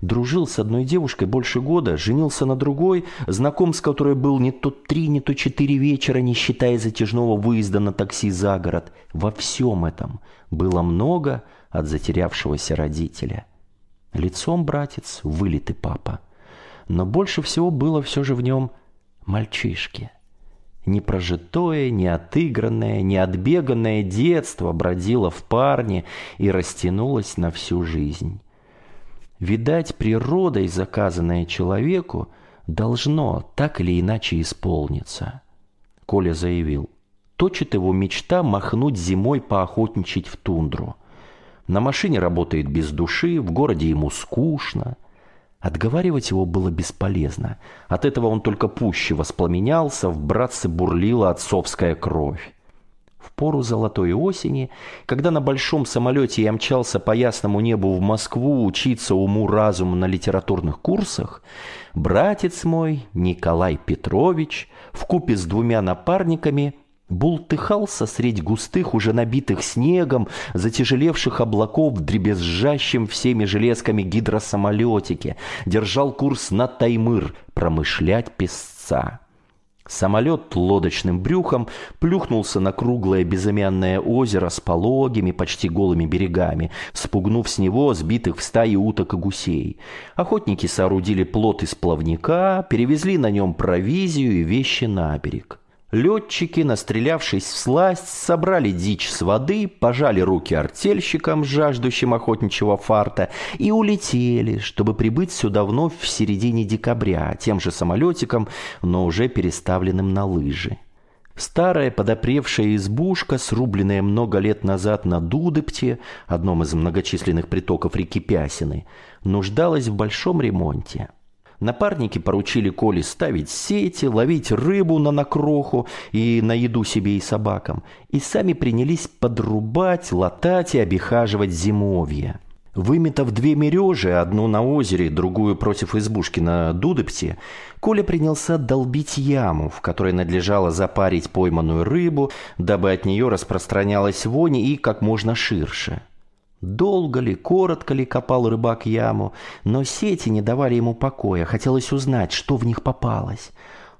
Дружил с одной девушкой больше года, женился на другой, знаком с которой был не то три, не то четыре вечера, не считая затяжного выезда на такси за город. Во всем этом было много от затерявшегося родителя. Лицом братец вылитый папа. Но больше всего было все же в нем мальчишки – Непрожитое, неотыгранное, неотбеганное детство бродило в парне и растянулось на всю жизнь. Видать, природой заказанное человеку должно так или иначе исполниться. Коля заявил. Точит его мечта махнуть зимой поохотничать в тундру. На машине работает без души, в городе ему скучно. Отговаривать его было бесполезно. От этого он только пуще воспламенялся, в братце бурлила отцовская кровь. В пору золотой осени, когда на большом самолете я мчался по ясному небу в Москву учиться уму-разуму на литературных курсах, братец мой, Николай Петрович, в купе с двумя напарниками бултыхался средь густых, уже набитых снегом, затяжелевших облаков в дребезжащем всеми железками гидросамолетике, держал курс на Таймыр, промышлять песца. Самолет лодочным брюхом плюхнулся на круглое безымянное озеро с пологими, почти голыми берегами, спугнув с него сбитых в стаи уток и гусей. Охотники соорудили плот из плавника, перевезли на нем провизию и вещи на берег. Летчики, настрелявшись в сласть, собрали дичь с воды, пожали руки артельщикам, жаждущим охотничьего фарта, и улетели, чтобы прибыть сюда вновь в середине декабря, тем же самолетиком, но уже переставленным на лыжи. Старая подопревшая избушка, срубленная много лет назад на Дудепте, одном из многочисленных притоков реки Пясины, нуждалась в большом ремонте. Напарники поручили Коле ставить сети, ловить рыбу на накроху и на еду себе и собакам, и сами принялись подрубать, латать и обихаживать зимовье. Выметав две мережи, одну на озере, другую против избушки на Дудепте, Коля принялся долбить яму, в которой надлежало запарить пойманную рыбу, дабы от нее распространялась вонь и как можно ширше. Долго ли, коротко ли копал рыбак яму, но сети не давали ему покоя, хотелось узнать, что в них попалось.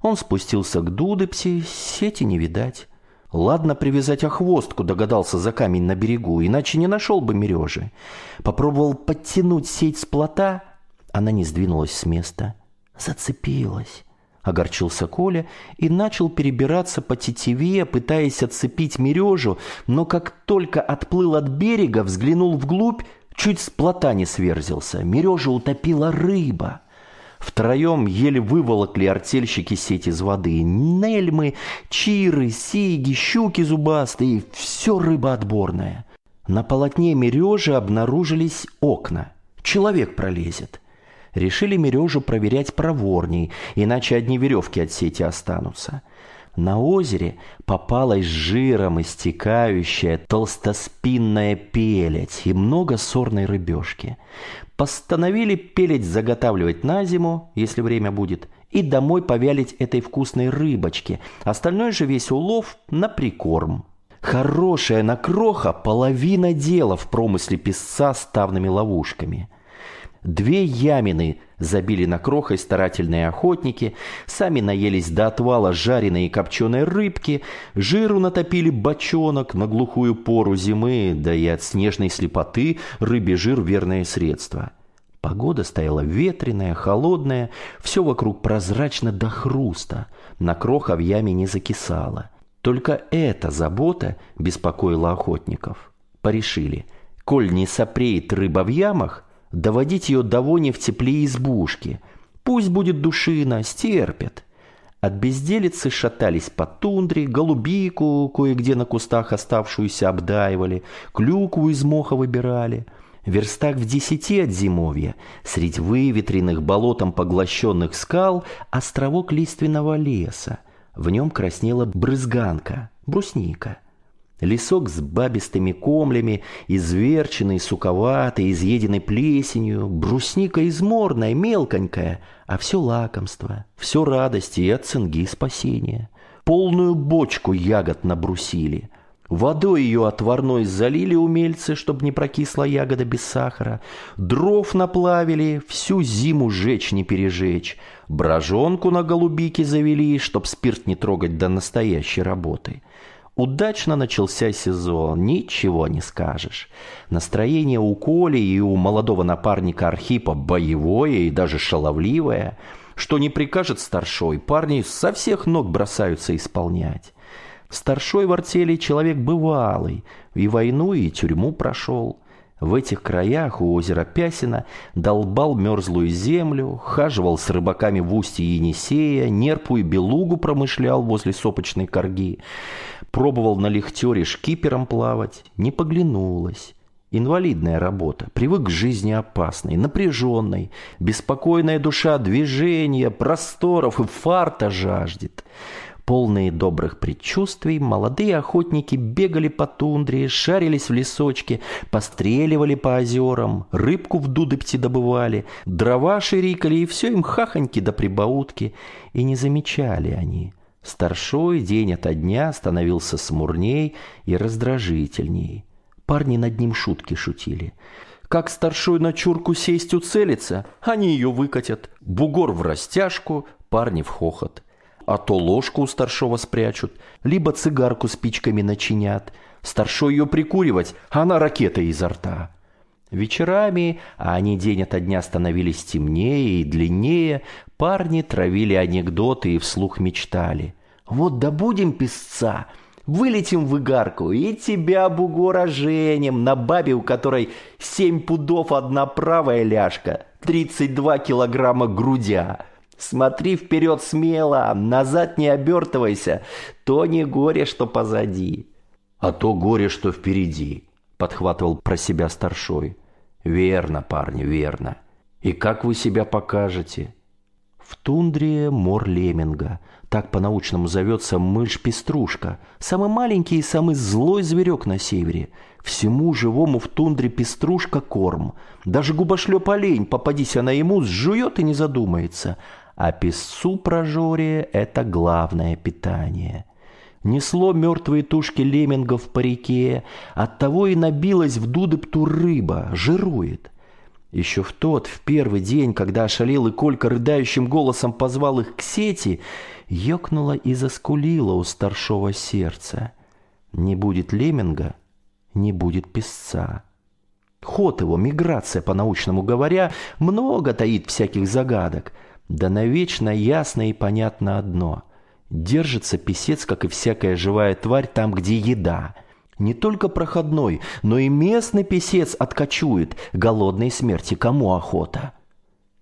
Он спустился к Дудепсе, сети не видать. Ладно привязать охвостку, догадался за камень на берегу, иначе не нашел бы мережи. Попробовал подтянуть сеть с плота, она не сдвинулась с места. Зацепилась. Огорчился Коля и начал перебираться по тетиве, пытаясь отцепить мережу, но как только отплыл от берега, взглянул вглубь, чуть с плота не сверзился. Мережу утопила рыба. Втроем еле выволокли артельщики сеть из воды. Нельмы, чиры, сиги, щуки зубастые — все рыба отборная. На полотне мережи обнаружились окна. Человек пролезет решили мережу проверять проворней, иначе одни веревки от сети останутся. На озере попалась жиром истекающая толстоспинная пеледь и много сорной рыбешки. Постановили пеледь заготавливать на зиму, если время будет, и домой повялить этой вкусной рыбочке. Остальной же весь улов на прикорм. Хорошая накроха – половина дела в промысле песца ставными ловушками – Две ямины забили на крохой старательные охотники, сами наелись до отвала жареной и копченой рыбки, жиру натопили бочонок на глухую пору зимы, да и от снежной слепоты рыбий жир – верное средство. Погода стояла ветреная, холодная, все вокруг прозрачно до хруста, на кроха в яме не закисала. Только эта забота беспокоила охотников. Порешили, коль не сопреет рыба в ямах, доводить ее до вони в тепле избушки. Пусть будет душина, стерпят. От безделицы шатались по тундре, голубику кое-где на кустах оставшуюся обдаивали, клюкву из моха выбирали. Верстак в десяти от зимовья, средь выветренных болотом поглощенных скал, островок лиственного леса. В нем краснела брызганка, брусника. Лесок с бабистыми комлями, изверченный, суковатый, изъеденный плесенью, брусника изморная, мелконькая, а все лакомство, все радости и от цинги спасения. Полную бочку ягод набрусили. Водой ее отварной залили умельцы, чтобы не прокисла ягода без сахара. Дров наплавили, всю зиму жечь не пережечь. Брожонку на голубике завели, чтоб спирт не трогать до настоящей работы. Удачно начался сезон, ничего не скажешь. Настроение у Коли и у молодого напарника Архипа боевое и даже шаловливое. Что не прикажет старшой, парни со всех ног бросаются исполнять. Старшой в артели человек бывалый, и войну, и тюрьму прошел. В этих краях у озера Пясина долбал мерзлую землю, хаживал с рыбаками в устье Енисея, нерпу и белугу промышлял возле сопочной корги, пробовал на лихтере шкипером плавать, не поглянулась. Инвалидная работа, привык к жизни опасной, напряженной, беспокойная душа движения, просторов и фарта жаждет. Полные добрых предчувствий, молодые охотники бегали по тундре, шарились в лесочке, постреливали по озерам, рыбку в дудыпте добывали, дрова ширикали, и все им хахоньки да прибаутки. И не замечали они. Старшой день ото дня становился смурней и раздражительней. Парни над ним шутки шутили. Как старшой на чурку сесть уцелится, они ее выкатят. Бугор в растяжку, парни в хохот а то ложку у старшего спрячут, либо цигарку спичками начинят. Старшой ее прикуривать, а она ракета изо рта. Вечерами, а они день ото дня становились темнее и длиннее, парни травили анекдоты и вслух мечтали. «Вот добудем песца, вылетим в игарку и тебя, бугора, женим на бабе, у которой семь пудов одна правая ляжка, тридцать два килограмма грудя». Смотри вперед смело, назад не обертывайся, то не горе, что позади. А то горе, что впереди, подхватывал про себя старшой. Верно, парни, верно. И как вы себя покажете? В тундре мор леминга, так по-научному зовется мышь-пеструшка, самый маленький и самый злой зверек на севере. Всему живому в тундре пеструшка корм. Даже губошлеп олень, попадись она ему, сжует и не задумается а песцу прожоре – это главное питание. Несло мертвые тушки леммингов по реке, оттого и набилась в дудыпту рыба, жирует. Еще в тот, в первый день, когда ошалел и Колька рыдающим голосом позвал их к сети, ёкнула и заскулила у старшего сердца. Не будет лемминга, не будет песца. Ход его, миграция, по-научному говоря, много таит всяких загадок – да навечно ясно и понятно одно. Держится писец, как и всякая живая тварь, там, где еда. Не только проходной, но и местный писец откачует. Голодной смерти кому охота?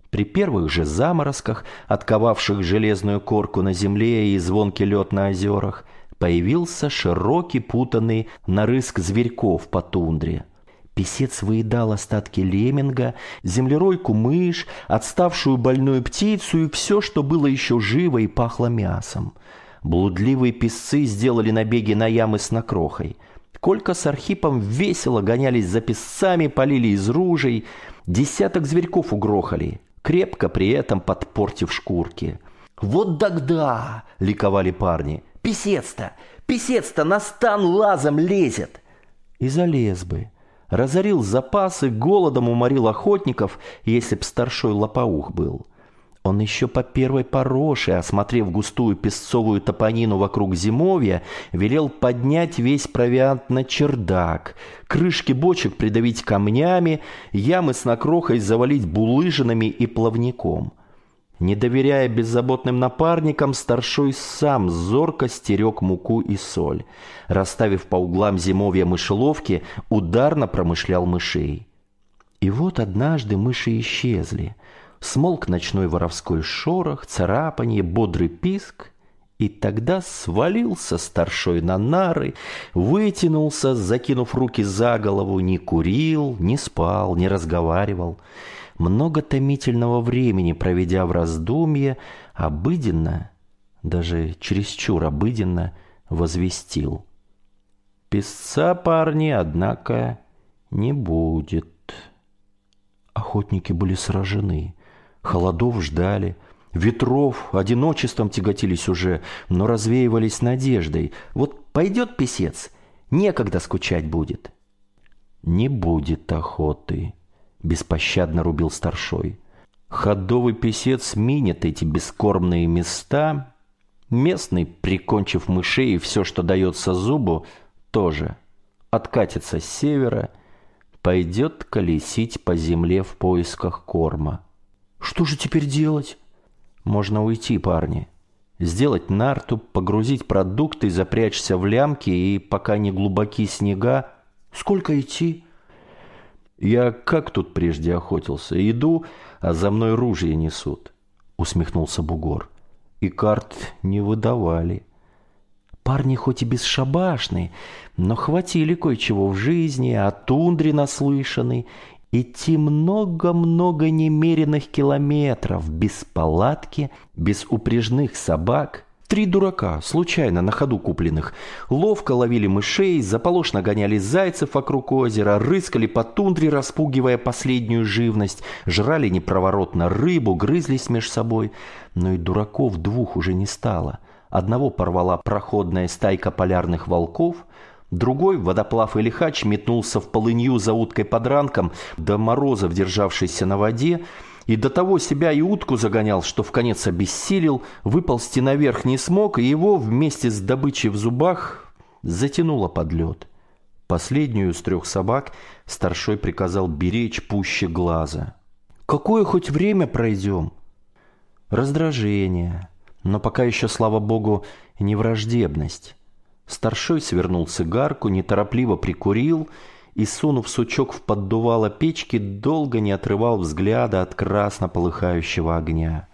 При первых же заморозках, отковавших железную корку на земле и звонкий лед на озерах, появился широкий путанный нарыск зверьков по тундре – Песец выедал остатки лемминга, землеройку мышь, отставшую больную птицу и все, что было еще живо и пахло мясом. Блудливые песцы сделали набеги на ямы с накрохой. Колька с Архипом весело гонялись за песцами, полили из ружей. Десяток зверьков угрохали, крепко при этом подпортив шкурки. «Вот тогда!» — ликовали парни. «Песец-то! Песец-то на стан лазом лезет!» И залез бы разорил запасы, голодом уморил охотников, если б старшой лопоух был. Он еще по первой пороше, осмотрев густую песцовую топонину вокруг зимовья, велел поднять весь провиант на чердак, крышки бочек придавить камнями, ямы с накрохой завалить булыжинами и плавником – не доверяя беззаботным напарникам, старшой сам зорко стерег муку и соль. Расставив по углам зимовья мышеловки, ударно промышлял мышей. И вот однажды мыши исчезли. Смолк ночной воровской шорох, царапанье, бодрый писк. И тогда свалился старшой на нары, вытянулся, закинув руки за голову, не курил, не спал, не разговаривал много томительного времени проведя в раздумье, обыденно, даже чересчур обыденно, возвестил. Песца, парни, однако, не будет. Охотники были сражены, холодов ждали, ветров, одиночеством тяготились уже, но развеивались надеждой. Вот пойдет писец, некогда скучать будет. Не будет охоты беспощадно рубил старшой. Ходовый писец минет эти бескормные места. Местный, прикончив мышей и все, что дается зубу, тоже откатится с севера, пойдет колесить по земле в поисках корма. Что же теперь делать? Можно уйти, парни. Сделать нарту, погрузить продукты, запрячься в лямки и, пока не глубоки снега, сколько идти? Я как тут прежде охотился? Иду, а за мной ружья несут, усмехнулся бугор. И карт не выдавали. Парни хоть и бесшабашные, но хватили кое-чего в жизни, о тундре наслышаны. Идти много-много немеренных километров без палатки, без упряжных собак. Три дурака, случайно на ходу купленных, ловко ловили мышей, заполошно гоняли зайцев вокруг озера, рыскали по тундре, распугивая последнюю живность, жрали непроворотно рыбу, грызлись меж собой. Но и дураков двух уже не стало – Одного порвала проходная стайка полярных волков, другой, водоплав и лихач, метнулся в полынью за уткой под ранком, до морозов державшийся на воде, и до того себя и утку загонял, что в конец обессилел, выползти наверх не смог, и его вместе с добычей в зубах затянуло под лед. Последнюю из трех собак старшой приказал беречь пуще глаза. «Какое хоть время пройдем?» Раздражение, но пока еще, слава богу, не враждебность. Старшой свернул цигарку, неторопливо прикурил и, сунув сучок в поддувало печки, долго не отрывал взгляда от красно полыхающего огня.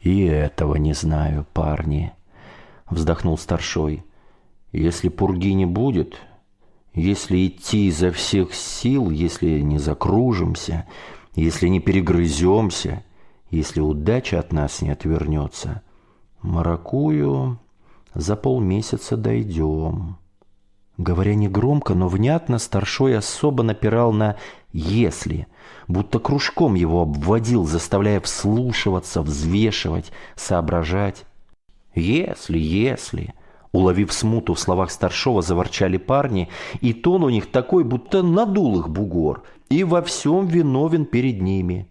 «И этого не знаю, парни», — вздохнул старшой. «Если пурги не будет, если идти изо всех сил, если не закружимся, если не перегрыземся, если удача от нас не отвернется...» Маракую за полмесяца дойдем. Говоря негромко, но внятно, старшой особо напирал на «если», будто кружком его обводил, заставляя вслушиваться, взвешивать, соображать. «Если, если», Уловив смуту в словах старшего, заворчали парни, и тон у них такой, будто надул их бугор, и во всем виновен перед ними.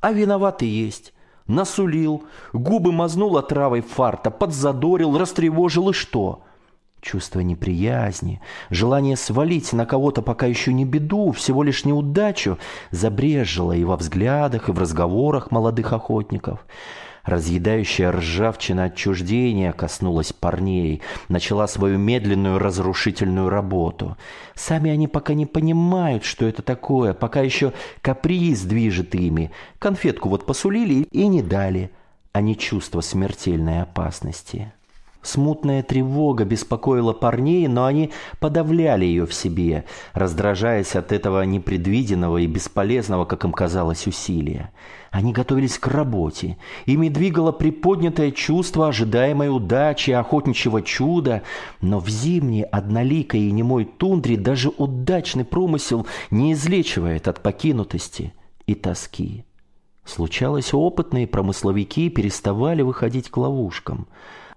А виноваты есть насулил, губы мазнул отравой фарта, подзадорил, растревожил и что? Чувство неприязни, желание свалить на кого-то пока еще не беду, всего лишь неудачу, забрежило и во взглядах, и в разговорах молодых охотников – Разъедающая ржавчина отчуждения коснулась парней, начала свою медленную разрушительную работу. Сами они пока не понимают, что это такое, пока еще каприз движет ими. Конфетку вот посулили и не дали, а не чувство смертельной опасности. Смутная тревога беспокоила парней, но они подавляли ее в себе, раздражаясь от этого непредвиденного и бесполезного, как им казалось, усилия. Они готовились к работе. Ими двигало приподнятое чувство ожидаемой удачи, охотничьего чуда. Но в зимней, одноликой и немой тундре даже удачный промысел не излечивает от покинутости и тоски. Случалось, опытные промысловики переставали выходить к ловушкам –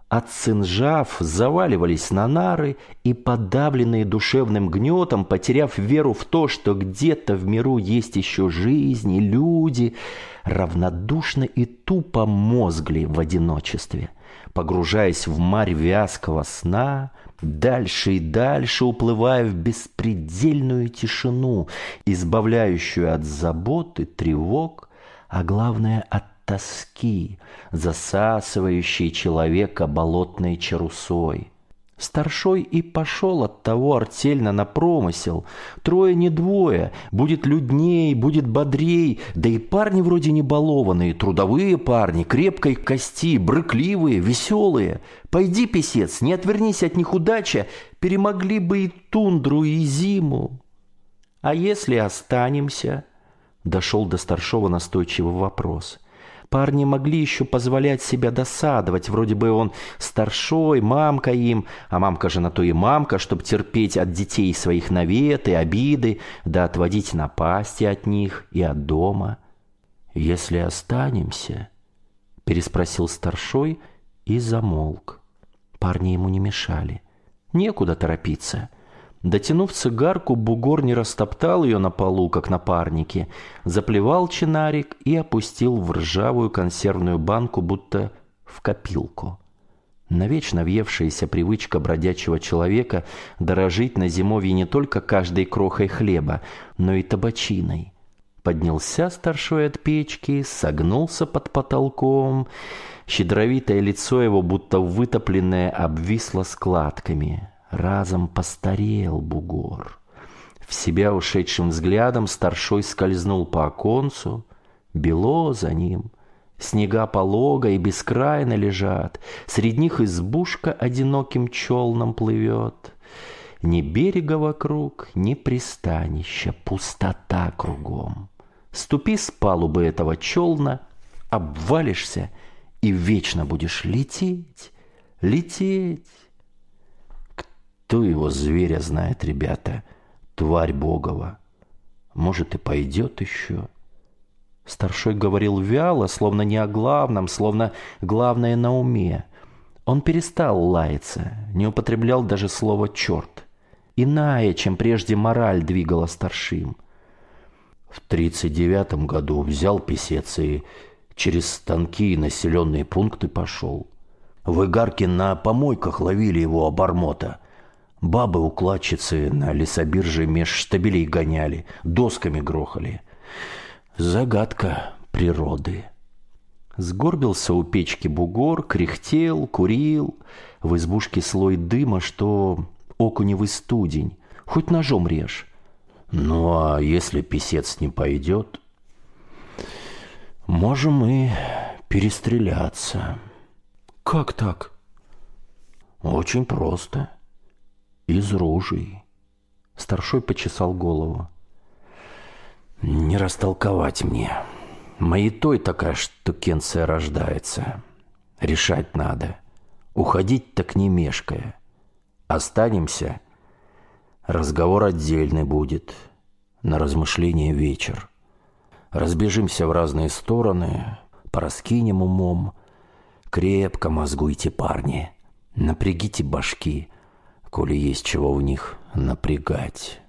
Отцинжав, заваливались на нары и, подавленные душевным гнетом, потеряв веру в то, что где-то в миру есть еще жизнь и люди, равнодушно и тупо мозгли в одиночестве, погружаясь в марь вязкого сна, дальше и дальше уплывая в беспредельную тишину, избавляющую от забот и тревог, а главное от тоски, засасывающей человека болотной чарусой. Старшой и пошел от того артельно на промысел. Трое не двое, будет людней, будет бодрей, да и парни вроде не балованные, трудовые парни, крепкой кости, брыкливые, веселые. Пойди, писец, не отвернись от них удача, перемогли бы и тундру, и зиму. А если останемся? Дошел до старшего настойчивый вопрос – Парни могли еще позволять себя досадовать, вроде бы он старшой, мамка им, а мамка же на то и мамка, чтобы терпеть от детей своих наветы, обиды, да отводить напасти от них и от дома. «Если останемся?» – переспросил старшой и замолк. Парни ему не мешали. Некуда торопиться – Дотянув цигарку, бугор не растоптал ее на полу, как напарники, заплевал чинарик и опустил в ржавую консервную банку, будто в копилку. Навечно въевшаяся привычка бродячего человека дорожить на зимовье не только каждой крохой хлеба, но и табачиной. Поднялся старшой от печки, согнулся под потолком. Щедровитое лицо его, будто вытопленное, обвисло складками разом постарел бугор. В себя ушедшим взглядом старшой скользнул по оконцу, бело за ним. Снега полога и бескрайно лежат, Среди них избушка одиноким челном плывет. Ни берега вокруг, ни пристанища, пустота кругом. Ступи с палубы этого челна, обвалишься и вечно будешь лететь, лететь. Кто его зверя знает, ребята, тварь богова. Может, и пойдет еще. Старшой говорил вяло, словно не о главном, словно главное на уме. Он перестал лаяться, не употреблял даже слово «черт» иная, чем прежде мораль двигала старшим. В тридцать девятом году взял писец и через станки и населенные пункты пошел. В Игарке на помойках ловили его обормота. Бабы-укладчицы на лесобирже меж штабелей гоняли, досками грохали. Загадка природы. Сгорбился у печки бугор, кряхтел, курил. В избушке слой дыма, что окуневый студень, хоть ножом режь. Ну а если писец не пойдет, можем и перестреляться. Как так? Очень просто. Из ружей. Старшой почесал голову. Не растолковать мне. Маятой такая штукенция рождается. Решать надо. Уходить так не мешкая. Останемся. Разговор отдельный будет. На размышление вечер. Разбежимся в разные стороны, пораскинем умом. Крепко мозгуйте, парни. Напрягите башки, коли есть чего в них напрягать.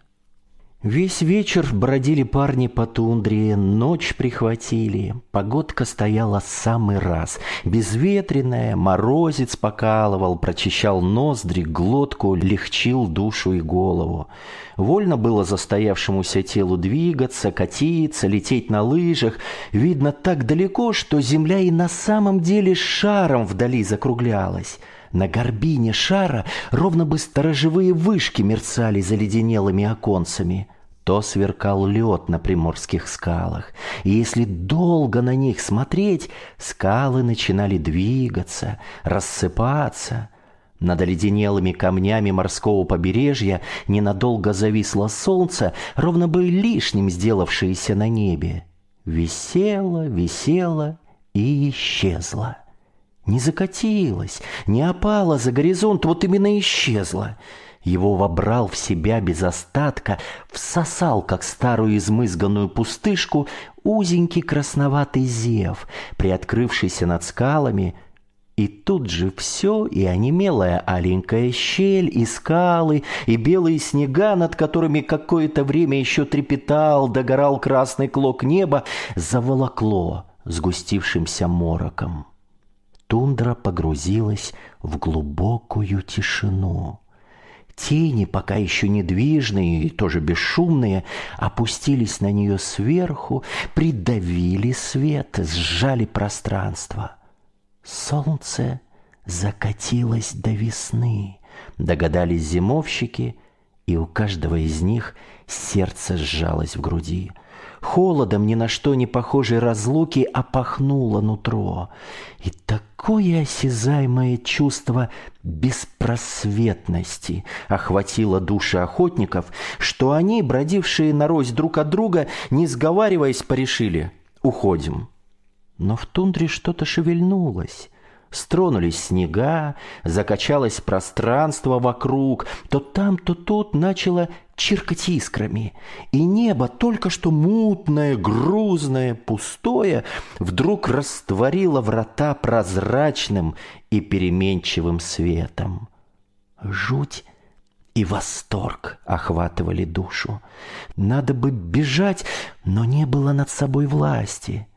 Весь вечер бродили парни по тундре, ночь прихватили. Погодка стояла самый раз. Безветренная, морозец покалывал, прочищал ноздри, глотку, легчил душу и голову. Вольно было застоявшемуся телу двигаться, катиться, лететь на лыжах. Видно так далеко, что земля и на самом деле шаром вдали закруглялась. На горбине шара ровно бы сторожевые вышки мерцали заледенелыми оконцами. То сверкал лед на приморских скалах, и если долго на них смотреть, скалы начинали двигаться, рассыпаться. Над оледенелыми камнями морского побережья ненадолго зависло солнце, ровно бы лишним сделавшееся на небе. Висело, висело и исчезло. Не закатилась, не опала за горизонт, вот именно исчезла. Его вобрал в себя без остатка, всосал, как старую измызганную пустышку, узенький красноватый зев, приоткрывшийся над скалами, и тут же все, и онемелая аленькая щель, и скалы, и белые снега, над которыми какое-то время еще трепетал, догорал красный клок неба, заволокло сгустившимся мороком. Тундра погрузилась в глубокую тишину. Тени, пока еще недвижные и тоже бесшумные, опустились на нее сверху, придавили свет, сжали пространство. Солнце закатилось до весны, догадались зимовщики, и у каждого из них сердце сжалось в груди – холодом ни на что не похожей разлуки опахнуло нутро. И такое осязаемое чувство беспросветности охватило души охотников, что они, бродившие нарозь друг от друга, не сговариваясь, порешили «Уходим». Но в тундре что-то шевельнулось. Стронулись снега, закачалось пространство вокруг, то там, то тут начало чиркать искрами, и небо, только что мутное, грузное, пустое, вдруг растворило врата прозрачным и переменчивым светом. Жуть и восторг охватывали душу. Надо бы бежать, но не было над собой власти.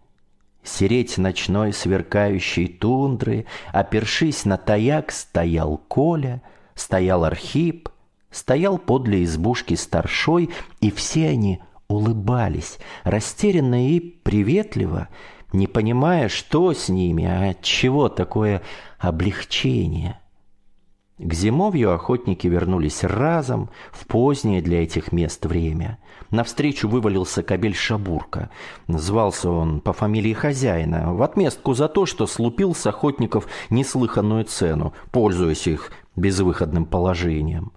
Сереть ночной сверкающей тундры, Опершись на таяк, стоял Коля, Стоял Архип, стоял подле избушки старшой, И все они улыбались, растерянно и приветливо, Не понимая, что с ними, а от чего такое облегчение. К зимовью охотники вернулись разом, в позднее для этих мест время. Навстречу вывалился кобель Шабурка. Звался он по фамилии хозяина, в отместку за то, что слупил с охотников неслыханную цену, пользуясь их безвыходным положением.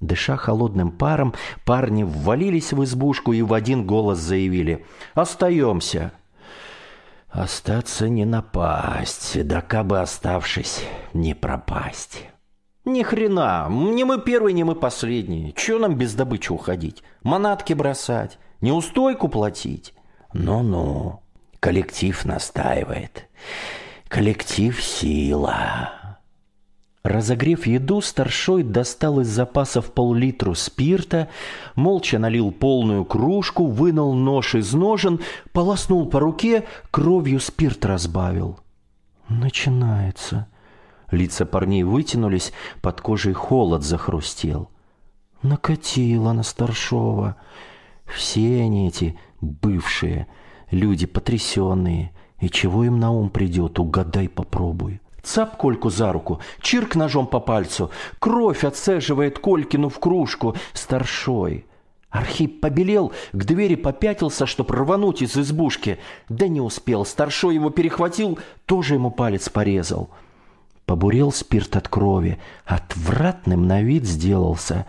Дыша холодным паром, парни ввалились в избушку и в один голос заявили «Остаемся!» «Остаться не напасть, да кабы оставшись не пропасть». Ни хрена, не мы первые, не мы последние. Чего нам без добычи уходить? Манатки бросать, неустойку платить? Ну-ну, коллектив настаивает. Коллектив сила. Разогрев еду, старшой достал из запасов пол-литру спирта, молча налил полную кружку, вынул нож из ножен, полоснул по руке, кровью спирт разбавил. Начинается. Лица парней вытянулись, под кожей холод захрустел. Накатило на старшова. Все они эти бывшие, люди потрясенные. И чего им на ум придет, угадай, попробуй. Цап Кольку за руку, чирк ножом по пальцу, кровь отцеживает Колькину в кружку, старшой. Архип побелел, к двери попятился, чтоб рвануть из избушки. Да не успел, старшой его перехватил, тоже ему палец порезал. Побурел спирт от крови, отвратным на вид сделался.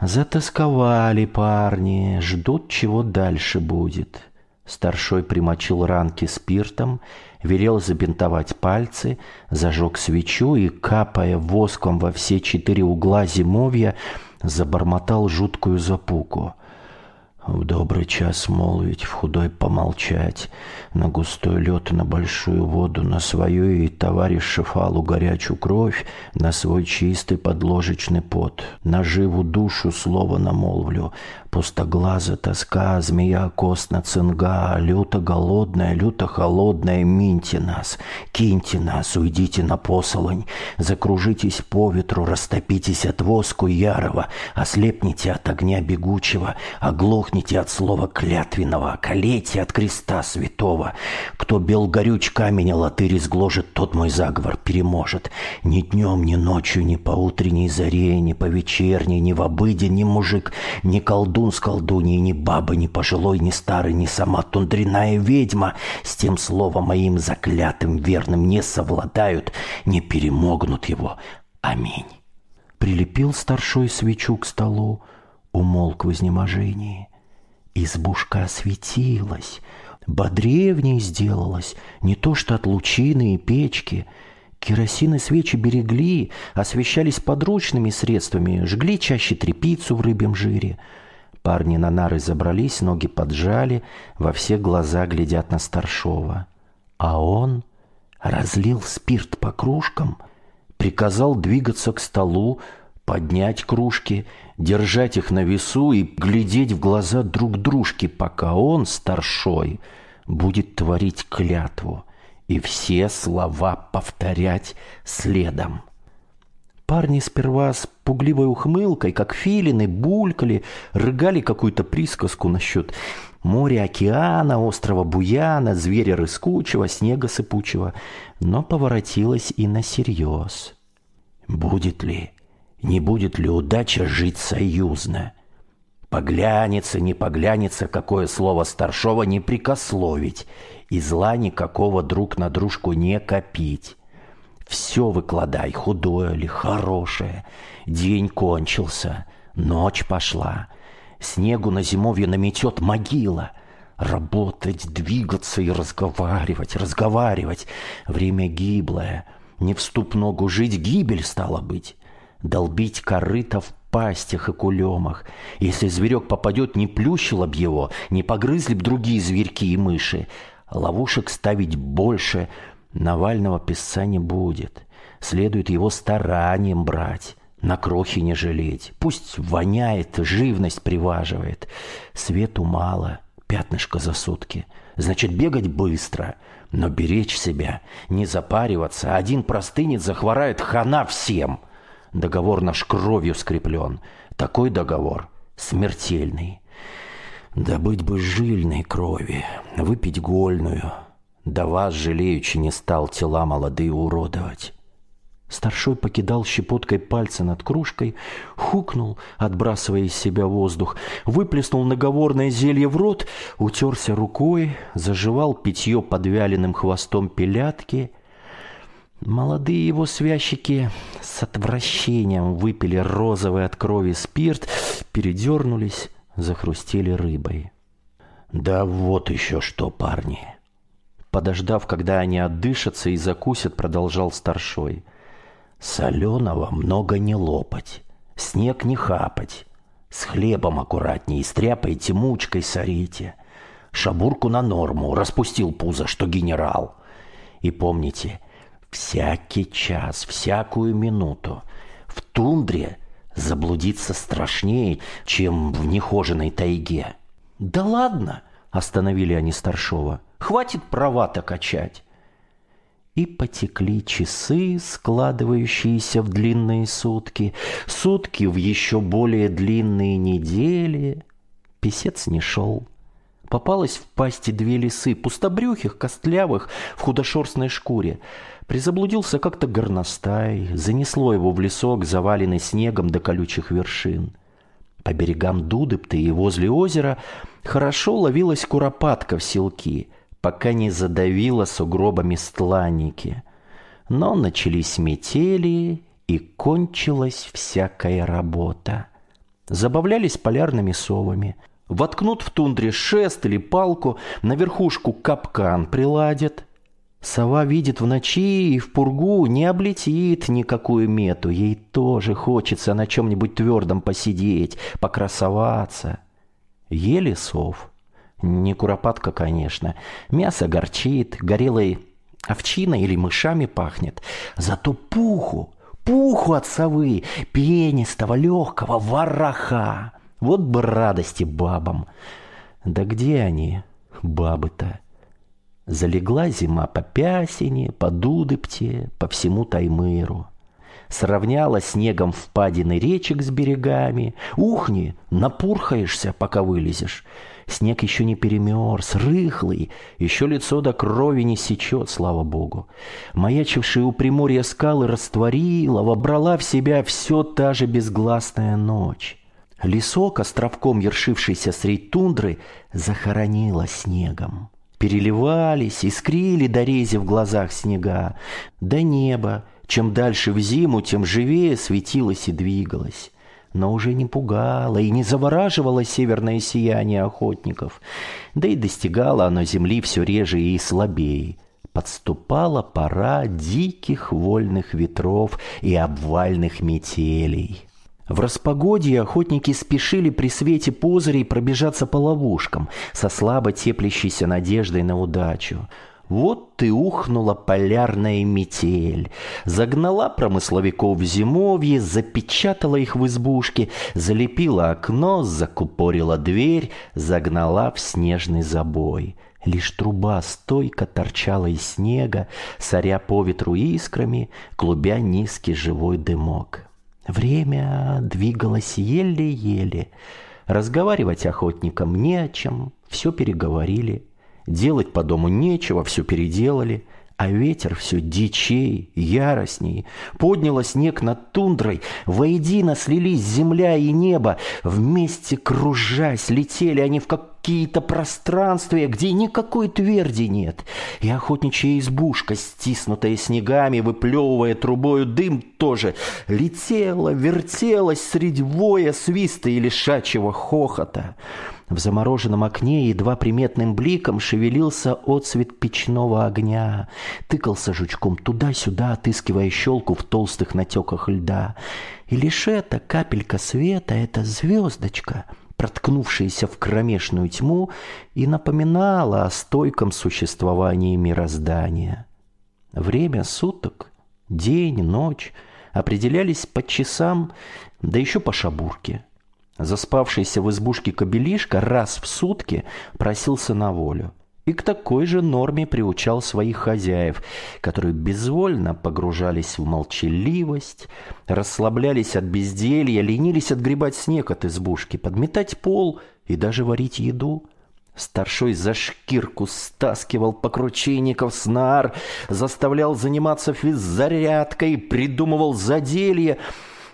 Затасковали парни, ждут, чего дальше будет. Старшой примочил ранки спиртом, велел забинтовать пальцы, зажег свечу и, капая воском во все четыре угла зимовья, забормотал жуткую запуку. В добрый час молвить, в худой помолчать, На густой лед, на большую воду, На свою и товарища фалу горячую кровь, На свой чистый подложечный пот, На живу душу слово намолвлю, Пустоглаза тоска, змея костна цинга, Люто голодная, люто холодная, Миньте нас, киньте нас, уйдите на посолонь, Закружитесь по ветру, растопитесь от воску ярого, Ослепните от огня бегучего, оглохните от слова клятвенного, Колейте от креста святого. Кто бел горюч камень, а латырь изгложит, Тот мой заговор переможет. Ни днем, ни ночью, ни по утренней заре, Ни по вечерней, ни в обыде, ни мужик, ни колдун, колдун с колдуньей, ни баба, ни пожилой, ни старый, ни сама тундряная ведьма с тем словом моим заклятым верным не совладают, не перемогнут его. Аминь. Прилепил старшой свечу к столу, умолк в изнеможении. Избушка осветилась, бодрее в ней сделалась, не то что от лучины и печки — Керосины свечи берегли, освещались подручными средствами, жгли чаще трепицу в рыбьем жире. Парни на нары забрались, ноги поджали, во все глаза глядят на старшова. А он разлил спирт по кружкам, приказал двигаться к столу, поднять кружки, держать их на весу и глядеть в глаза друг дружке, пока он, старшой, будет творить клятву и все слова повторять следом. Парни сперва с пугливой ухмылкой, как филины, булькали, рыгали какую-то присказку насчет моря, океана, острова Буяна, зверя рыскучего, снега сыпучего, но поворотилась и на серьез. Будет ли, не будет ли удача жить союзно? Поглянется, не поглянется, какое слово старшего не прикословить, и зла никакого друг на дружку не копить. Все выкладай, худое ли, хорошее. День кончился, ночь пошла. Снегу на зимовье наметет могила. Работать, двигаться и разговаривать, разговаривать. Время гиблое. Не вступ ногу жить, гибель стала быть. Долбить корыто в пастях и кулемах. Если зверек попадет, не плющило б его, не погрызли б другие зверьки и мыши. Ловушек ставить больше — Навального писца не будет. Следует его старанием брать, на крохи не жалеть. Пусть воняет, живность приваживает. Свету мало, пятнышко за сутки. Значит, бегать быстро, но беречь себя, не запариваться. Один простынет, захворает, хана всем. Договор наш кровью скреплен. Такой договор смертельный. Добыть бы жильной крови, выпить гольную — да вас, жалеючи, не стал тела молодые уродовать. Старшой покидал щепоткой пальцы над кружкой, хукнул, отбрасывая из себя воздух, выплеснул наговорное зелье в рот, утерся рукой, заживал питье подвяленным хвостом пелятки. Молодые его свящики с отвращением выпили розовый от крови спирт, передернулись, захрустели рыбой. «Да вот еще что, парни!» Подождав, когда они отдышатся и закусят, продолжал старшой – Соленого много не лопать, снег не хапать. С хлебом аккуратней, стряпайте мучкой сорите. Шабурку на норму, распустил пузо, что генерал. И помните, всякий час, всякую минуту в тундре заблудиться страшнее, чем в нехоженной тайге. «Да ладно!» – остановили они старшова. «Хватит права-то качать!» И потекли часы, складывающиеся в длинные сутки, сутки в еще более длинные недели. Песец не шел. Попалось в пасти две лисы, пустобрюхих, костлявых, в худошерстной шкуре. Призаблудился как-то горностай, занесло его в лесок, заваленный снегом до колючих вершин. По берегам Дудыпты и возле озера хорошо ловилась куропатка в селки — пока не задавило сугробами стланники. Но начались метели, и кончилась всякая работа. Забавлялись полярными совами. Воткнут в тундре шест или палку, на верхушку капкан приладят. Сова видит в ночи и в пургу не облетит никакую мету. Ей тоже хочется на чем-нибудь твердом посидеть, покрасоваться. Ели сов. Не куропатка, конечно. Мясо горчит, горелой овчиной или мышами пахнет. Зато пуху, пуху от совы, пенистого, легкого, вороха. Вот бы радости бабам. Да где они, бабы-то? Залегла зима по Пясине, по Дудыпте, по всему Таймыру. Сравняла снегом впадины речек с берегами. Ухни, напурхаешься, пока вылезешь. Снег еще не перемерз, рыхлый, еще лицо до крови не сечет, слава богу. Маячившие у приморья скалы растворила, вобрала в себя все та же безгласная ночь. Лесок, островком ершившийся средь тундры, захоронила снегом. Переливались, искрили до рези в глазах снега, до неба, чем дальше в зиму, тем живее светилось и двигалось но уже не пугало и не завораживало северное сияние охотников, да и достигало оно земли все реже и слабее. Подступала пора диких вольных ветров и обвальных метелей. В распогодье охотники спешили при свете позырей пробежаться по ловушкам со слабо теплящейся надеждой на удачу. Вот ты ухнула полярная метель, загнала промысловиков в зимовье, запечатала их в избушке, залепила окно, закупорила дверь, загнала в снежный забой. Лишь труба стойко торчала из снега, соря по ветру искрами, клубя низкий живой дымок. Время двигалось еле-еле. Разговаривать охотникам не о чем, все переговорили. Делать по дому нечего, все переделали, а ветер все дичей, яростней. Подняло снег над тундрой, воедино слились земля и небо, вместе кружась, летели они в какие-то пространствия, где никакой тверди нет. И охотничья избушка, стиснутая снегами, выплевывая трубою дым, тоже летела, вертелась среди воя, свиста и лишачьего хохота. В замороженном окне едва приметным бликом шевелился отцвет печного огня. Тыкался жучком туда-сюда, отыскивая щелку в толстых натеках льда. И лишь эта капелька света, эта звездочка, проткнувшаяся в кромешную тьму, и напоминала о стойком существовании мироздания. Время суток, день, ночь определялись по часам, да еще по шабурке – Заспавшийся в избушке кобелишка раз в сутки просился на волю. И к такой же норме приучал своих хозяев, которые безвольно погружались в молчаливость, расслаблялись от безделья, ленились отгребать снег от избушки, подметать пол и даже варить еду. Старшой за шкирку стаскивал покручейников с нар, заставлял заниматься физзарядкой, придумывал заделье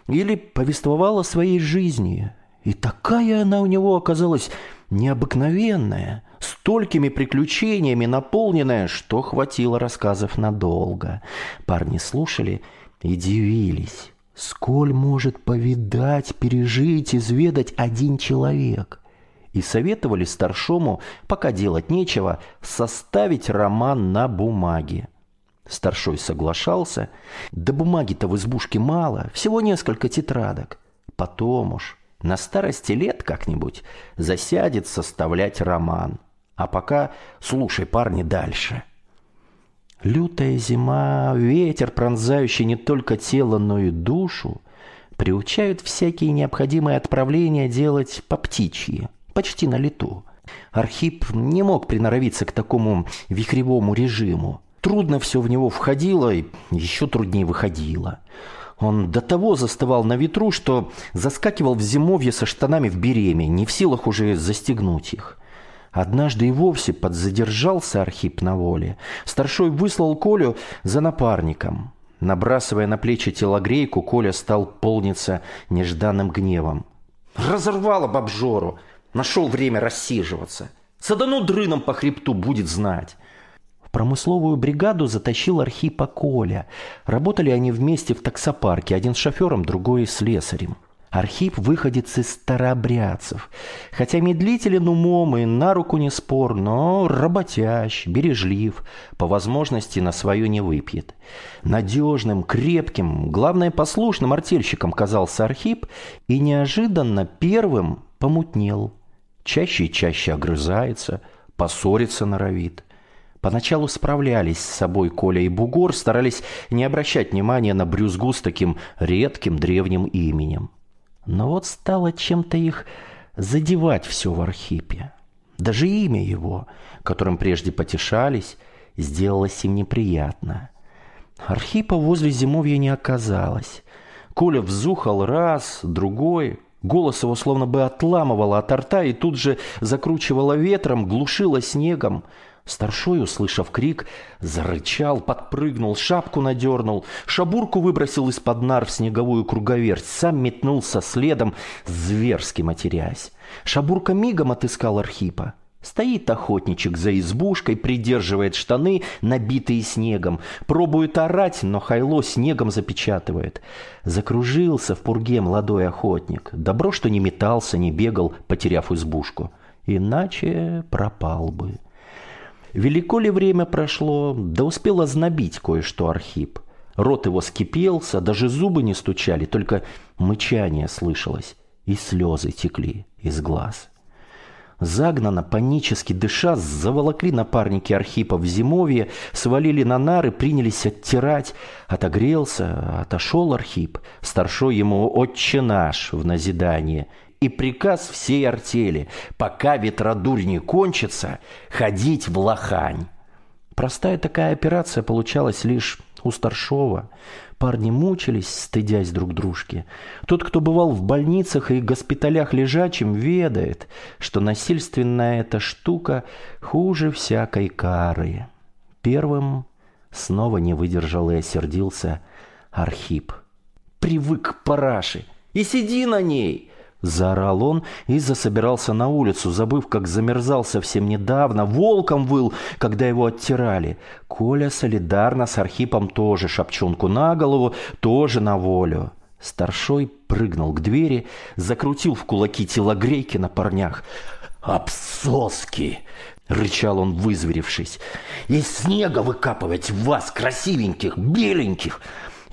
или повествовал о своей жизни. И такая она у него оказалась необыкновенная, столькими приключениями наполненная, что хватило рассказов надолго. Парни слушали и дивились. Сколь может повидать, пережить, изведать один человек? И советовали старшому, пока делать нечего, составить роман на бумаге. Старшой соглашался. Да бумаги-то в избушке мало, всего несколько тетрадок. Потом уж, на старости лет как-нибудь, засядет составлять роман. А пока слушай, парни, дальше. Лютая зима, ветер, пронзающий не только тело, но и душу, приучают всякие необходимые отправления делать по птичьи, почти на лету. Архип не мог приноровиться к такому вихревому режиму. Трудно все в него входило и еще труднее выходило. Он до того заставал на ветру, что заскакивал в зимовье со штанами в береме, не в силах уже застегнуть их. Однажды и вовсе подзадержался Архип на воле. Старшой выслал Колю за напарником. Набрасывая на плечи телогрейку, Коля стал полниться нежданным гневом. «Разорвало бабжору! Нашел время рассиживаться! Садану дрыном по хребту будет знать!» Промысловую бригаду затащил Архипа Коля. Работали они вместе в таксопарке, один с шофером, другой с слесарем. Архип выходец из старообрядцев, хотя медлителен умом и на руку не спор, но работящ, бережлив, по возможности на свое не выпьет. Надежным, крепким, главное послушным артельщиком казался Архип и неожиданно первым помутнел. Чаще и чаще огрызается, поссориться норовит. Поначалу справлялись с собой Коля и Бугор, старались не обращать внимания на брюзгу с таким редким древним именем. Но вот стало чем-то их задевать все в Архипе. Даже имя его, которым прежде потешались, сделалось им неприятно. Архипа возле зимовья не оказалось. Коля взухал раз, другой. Голос его словно бы отламывало от рта и тут же закручивало ветром, глушило снегом. Старшой, услышав крик, зарычал, подпрыгнул, шапку надернул, шабурку выбросил из-под нар в снеговую круговерть, сам метнулся следом, зверски матерясь. Шабурка мигом отыскал Архипа. Стоит охотничек за избушкой, придерживает штаны, набитые снегом. Пробует орать, но хайло снегом запечатывает. Закружился в пурге молодой охотник. Добро, что не метался, не бегал, потеряв избушку. Иначе пропал бы. Велико ли время прошло, да успел ознобить кое-что Архип. Рот его скипелся, даже зубы не стучали, только мычание слышалось, и слезы текли из глаз. Загнано, панически дыша, заволокли напарники Архипа в зимовье, свалили на нары, принялись оттирать. Отогрелся, отошел Архип, старшой ему «Отче наш» в назидание – и приказ всей артели, пока ветродурь не кончится, ходить в лохань. Простая такая операция получалась лишь у старшова. Парни мучились, стыдясь друг дружки. Тот, кто бывал в больницах и госпиталях лежачим, ведает, что насильственная эта штука хуже всякой кары. Первым снова не выдержал и осердился Архип. «Привык к параше! И сиди на ней!» Заорал он и засобирался на улицу, забыв, как замерзал совсем недавно, волком выл, когда его оттирали. Коля солидарно с Архипом тоже шапчонку на голову, тоже на волю. Старшой прыгнул к двери, закрутил в кулаки телогрейки на парнях. «Обсоски!» — рычал он, вызверившись. «Из снега выкапывать вас, красивеньких, беленьких!»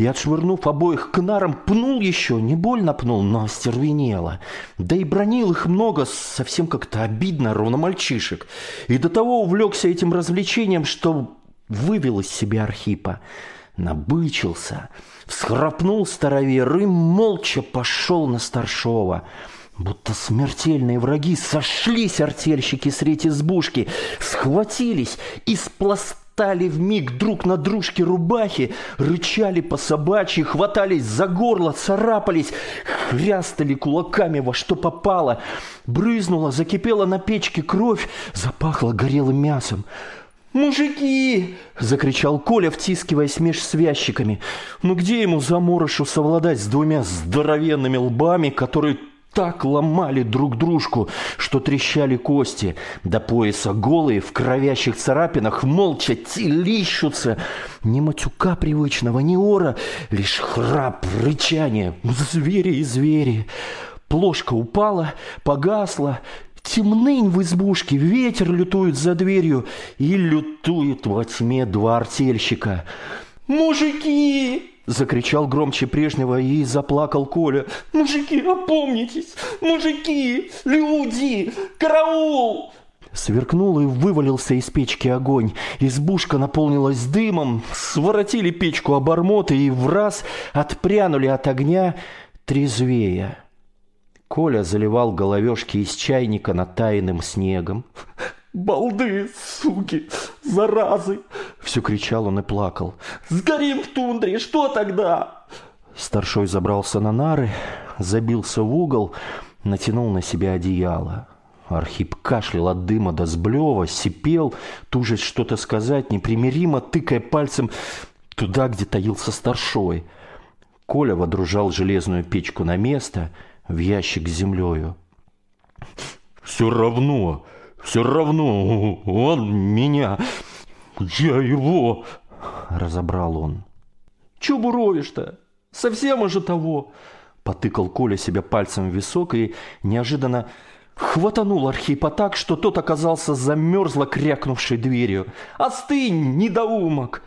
И, отшвырнув обоих к нарам, пнул еще, не больно пнул, но остервенело. Да и бронил их много, совсем как-то обидно, ровно мальчишек. И до того увлекся этим развлечением, что вывел из себя Архипа. Набычился, всхрапнул старовер и молча пошел на старшова. Будто смертельные враги сошлись артельщики средь избушки, схватились и с хватали в миг друг на дружке рубахи, рычали по собачьи, хватались за горло, царапались, хрястали кулаками во что попало. Брызнула, закипела на печке кровь, запахло горелым мясом. «Мужики!» – закричал Коля, втискиваясь меж связчиками. «Ну где ему заморышу совладать с двумя здоровенными лбами, которые так ломали друг дружку, что трещали кости. До пояса голые, в кровящих царапинах, молча телищутся. Ни матюка привычного, ни ора, лишь храп, рычание. Звери и звери. Плошка упала, погасла. Темнынь в избушке, ветер лютует за дверью, и лютует во тьме два артельщика. «Мужики!» Закричал громче прежнего и заплакал Коля. «Мужики, опомнитесь! Мужики! Люди! Караул!» Сверкнул и вывалился из печки огонь. Избушка наполнилась дымом, своротили печку обормоты и в раз отпрянули от огня трезвее. Коля заливал головешки из чайника над тайным снегом. «Балды, суки, заразы!» Все кричал он и плакал. «Сгорим в тундре, что тогда?» Старшой забрался на нары, забился в угол, натянул на себя одеяло. Архип кашлял от дыма до сблева, сипел, тужась что-то сказать, непримиримо тыкая пальцем туда, где таился старшой. Коля водружал железную печку на место, в ящик с землею. «Все равно!» Все равно он меня, я его, разобрал он. Че буровишь-то? Совсем уже того. Потыкал Коля себя пальцем в висок и неожиданно хватанул Архипа так, что тот оказался замерзло крякнувшей дверью. «Остынь, недоумок!»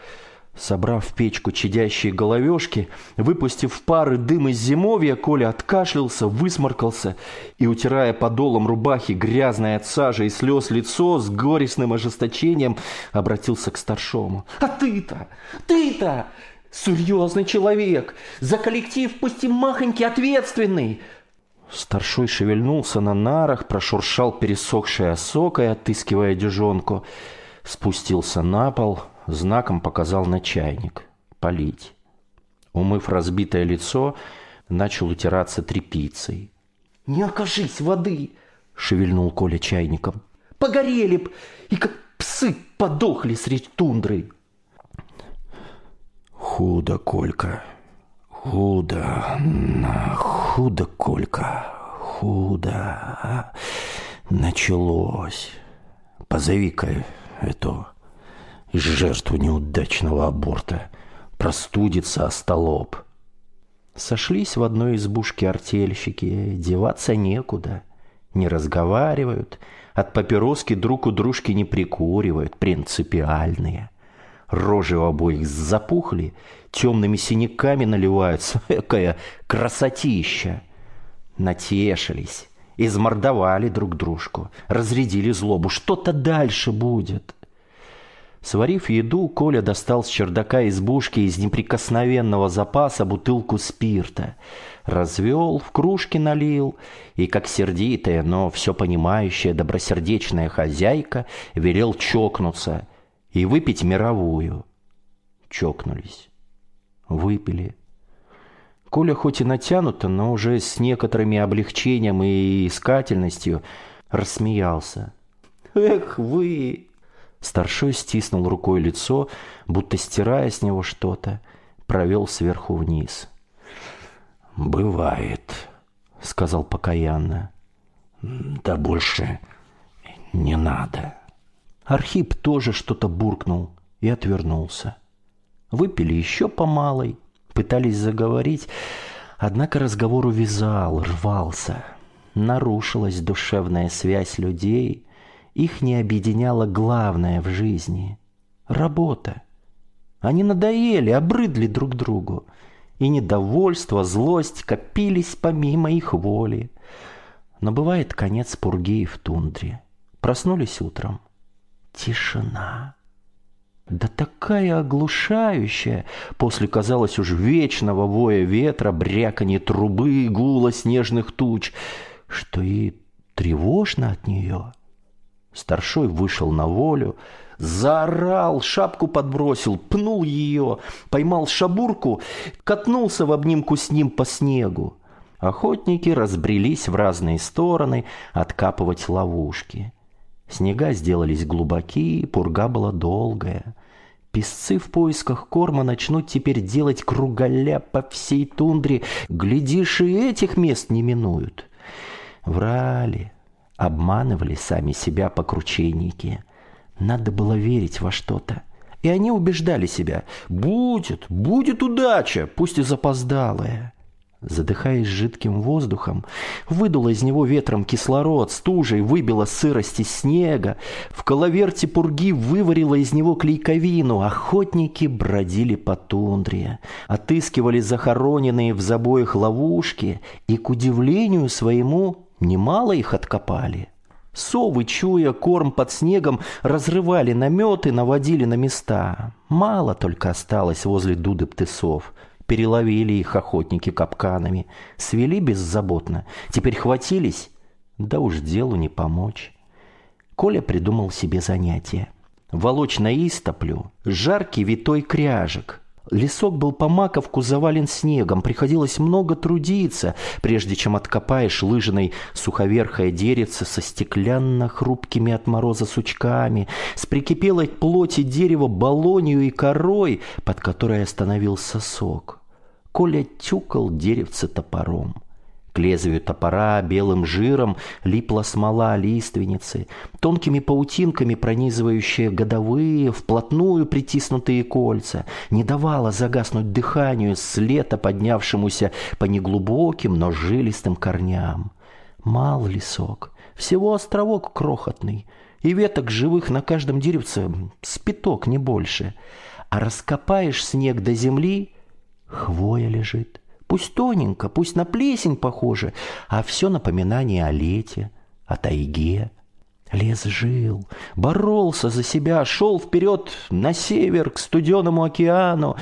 Собрав в печку чадящие головешки, выпустив пары дым из зимовья, Коля откашлялся, высморкался и, утирая подолом рубахи грязное от сажи и слез лицо, с горестным ожесточением обратился к старшому. «А ты-то, ты-то, серьезный человек, за коллектив пусть и махонький ответственный!» Старшой шевельнулся на нарах, прошуршал пересохшей осокой, отыскивая дюжонку, спустился на пол – знаком показал на чайник. Полить. Умыв разбитое лицо, начал утираться тряпицей. «Не окажись воды!» — шевельнул Коля чайником. «Погорели б, и как псы подохли средь тундры!» «Худо, Колька, худо, худо, Колька, худо. Началось. Позови-ка эту жертву неудачного аборта. Простудится остолоп. Сошлись в одной избушке артельщики, деваться некуда. Не разговаривают, от папироски друг у дружки не прикуривают, принципиальные. Рожи у обоих запухли, темными синяками наливаются, экая красотища. Натешились, измордовали друг дружку, разрядили злобу. Что-то дальше будет. Сварив еду, Коля достал с чердака избушки из неприкосновенного запаса бутылку спирта. Развел, в кружки налил, и, как сердитая, но все понимающая добросердечная хозяйка, велел чокнуться и выпить мировую. Чокнулись. Выпили. Коля хоть и натянуто, но уже с некоторыми облегчением и искательностью рассмеялся. «Эх вы, Старшой стиснул рукой лицо, будто стирая с него что-то, провел сверху вниз. «Бывает», — сказал покаянно. «Да больше не надо». Архип тоже что-то буркнул и отвернулся. Выпили еще по малой, пытались заговорить, однако разговор увязал, рвался. Нарушилась душевная связь людей, их не объединяло главное в жизни – работа. Они надоели, обрыдли друг другу. И недовольство, злость копились помимо их воли. Но бывает конец пурги в тундре. Проснулись утром. Тишина. Да такая оглушающая, после, казалось, уж вечного воя ветра, бряканье трубы, гула снежных туч, что и тревожно от нее – Старшой вышел на волю, заорал, шапку подбросил, пнул ее, поймал шабурку, катнулся в обнимку с ним по снегу. Охотники разбрелись в разные стороны откапывать ловушки. Снега сделались глубокие, пурга была долгая. Песцы в поисках корма начнут теперь делать кругаля по всей тундре. Глядишь, и этих мест не минуют. Врали, обманывали сами себя покручейники. Надо было верить во что-то. И они убеждали себя. Будет, будет удача, пусть и запоздалая. Задыхаясь жидким воздухом, выдуло из него ветром кислород, стужей выбило сырость из снега, в коловерте пурги выварило из него клейковину, охотники бродили по тундре, отыскивали захороненные в забоях ловушки и, к удивлению своему, немало их откопали. Совы, чуя корм под снегом, разрывали наметы, наводили на места. Мало только осталось возле дуды птысов – Переловили их охотники капканами, свели беззаботно. Теперь хватились, да уж делу не помочь. Коля придумал себе занятие. Волочь на истоплю жаркий витой кряжек. Лесок был по маковку завален снегом, приходилось много трудиться, прежде чем откопаешь лыжиной суховерхое деревце со стеклянно-хрупкими от мороза сучками, с прикипелой к плоти дерева балонью и корой, под которой остановился сок. Коля тюкал деревце топором. К лезвию топора белым жиром липла смола лиственницы, тонкими паутинками пронизывающая годовые, вплотную притиснутые кольца, не давала загаснуть дыханию с лета поднявшемуся по неглубоким, но жилистым корням. Мал лесок, всего островок крохотный, и веток живых на каждом деревце спиток, не больше. А раскопаешь снег до земли, хвоя лежит. Пусть тоненько, пусть на плесень похоже, а все напоминание о лете, о тайге. Лес жил, боролся за себя, шел вперед на север, к студеному океану.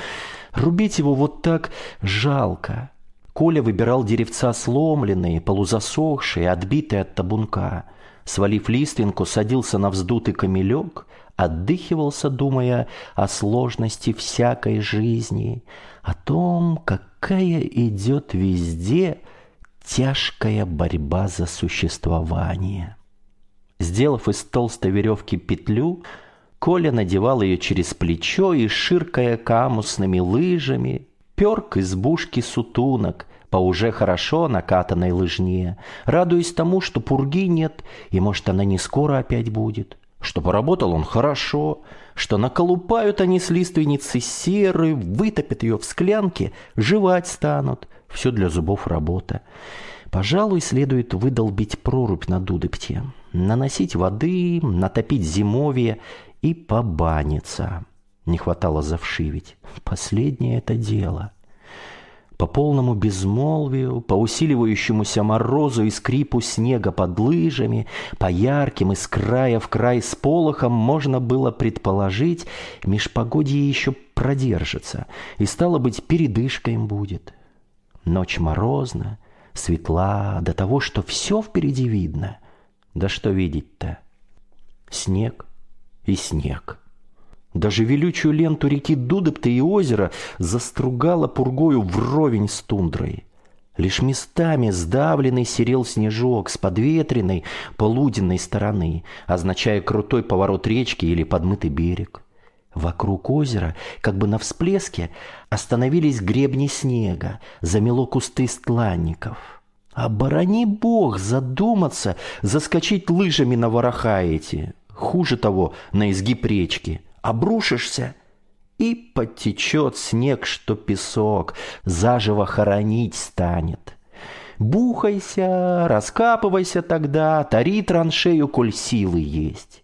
Рубить его вот так жалко. Коля выбирал деревца сломленные, полузасохшие, отбитые от табунка. Свалив лиственку, садился на вздутый камелек, отдыхивался, думая о сложности всякой жизни, о том, какая идет везде тяжкая борьба за существование. Сделав из толстой веревки петлю, Коля надевал ее через плечо и, ширкая камусными лыжами, пер к избушке сутунок по уже хорошо накатанной лыжне, радуясь тому, что пурги нет, и, может, она не скоро опять будет что поработал он хорошо, что наколупают они с лиственницы серы, вытопят ее в склянке, жевать станут. Все для зубов работа. Пожалуй, следует выдолбить прорубь на Дудыпте, наносить воды, натопить зимовье и побаниться. Не хватало завшивить. Последнее это дело по полному безмолвию, по усиливающемуся морозу и скрипу снега под лыжами, по ярким из края в край сполохам можно было предположить, межпогодье еще продержится, и стало быть, передышка им будет. Ночь морозна, светла, до того, что все впереди видно. Да что видеть-то? Снег и снег. Даже велючую ленту реки Дудепта и озера застругала пургою вровень с тундрой. Лишь местами сдавленный серел снежок с подветренной полуденной стороны, означая крутой поворот речки или подмытый берег. Вокруг озера, как бы на всплеске, остановились гребни снега, замело кусты стланников. Оборони бог задуматься, заскочить лыжами на вороха эти. Хуже того, на изгиб речки – обрушишься, и потечет снег, что песок, заживо хоронить станет. Бухайся, раскапывайся тогда, тари траншею, коль силы есть.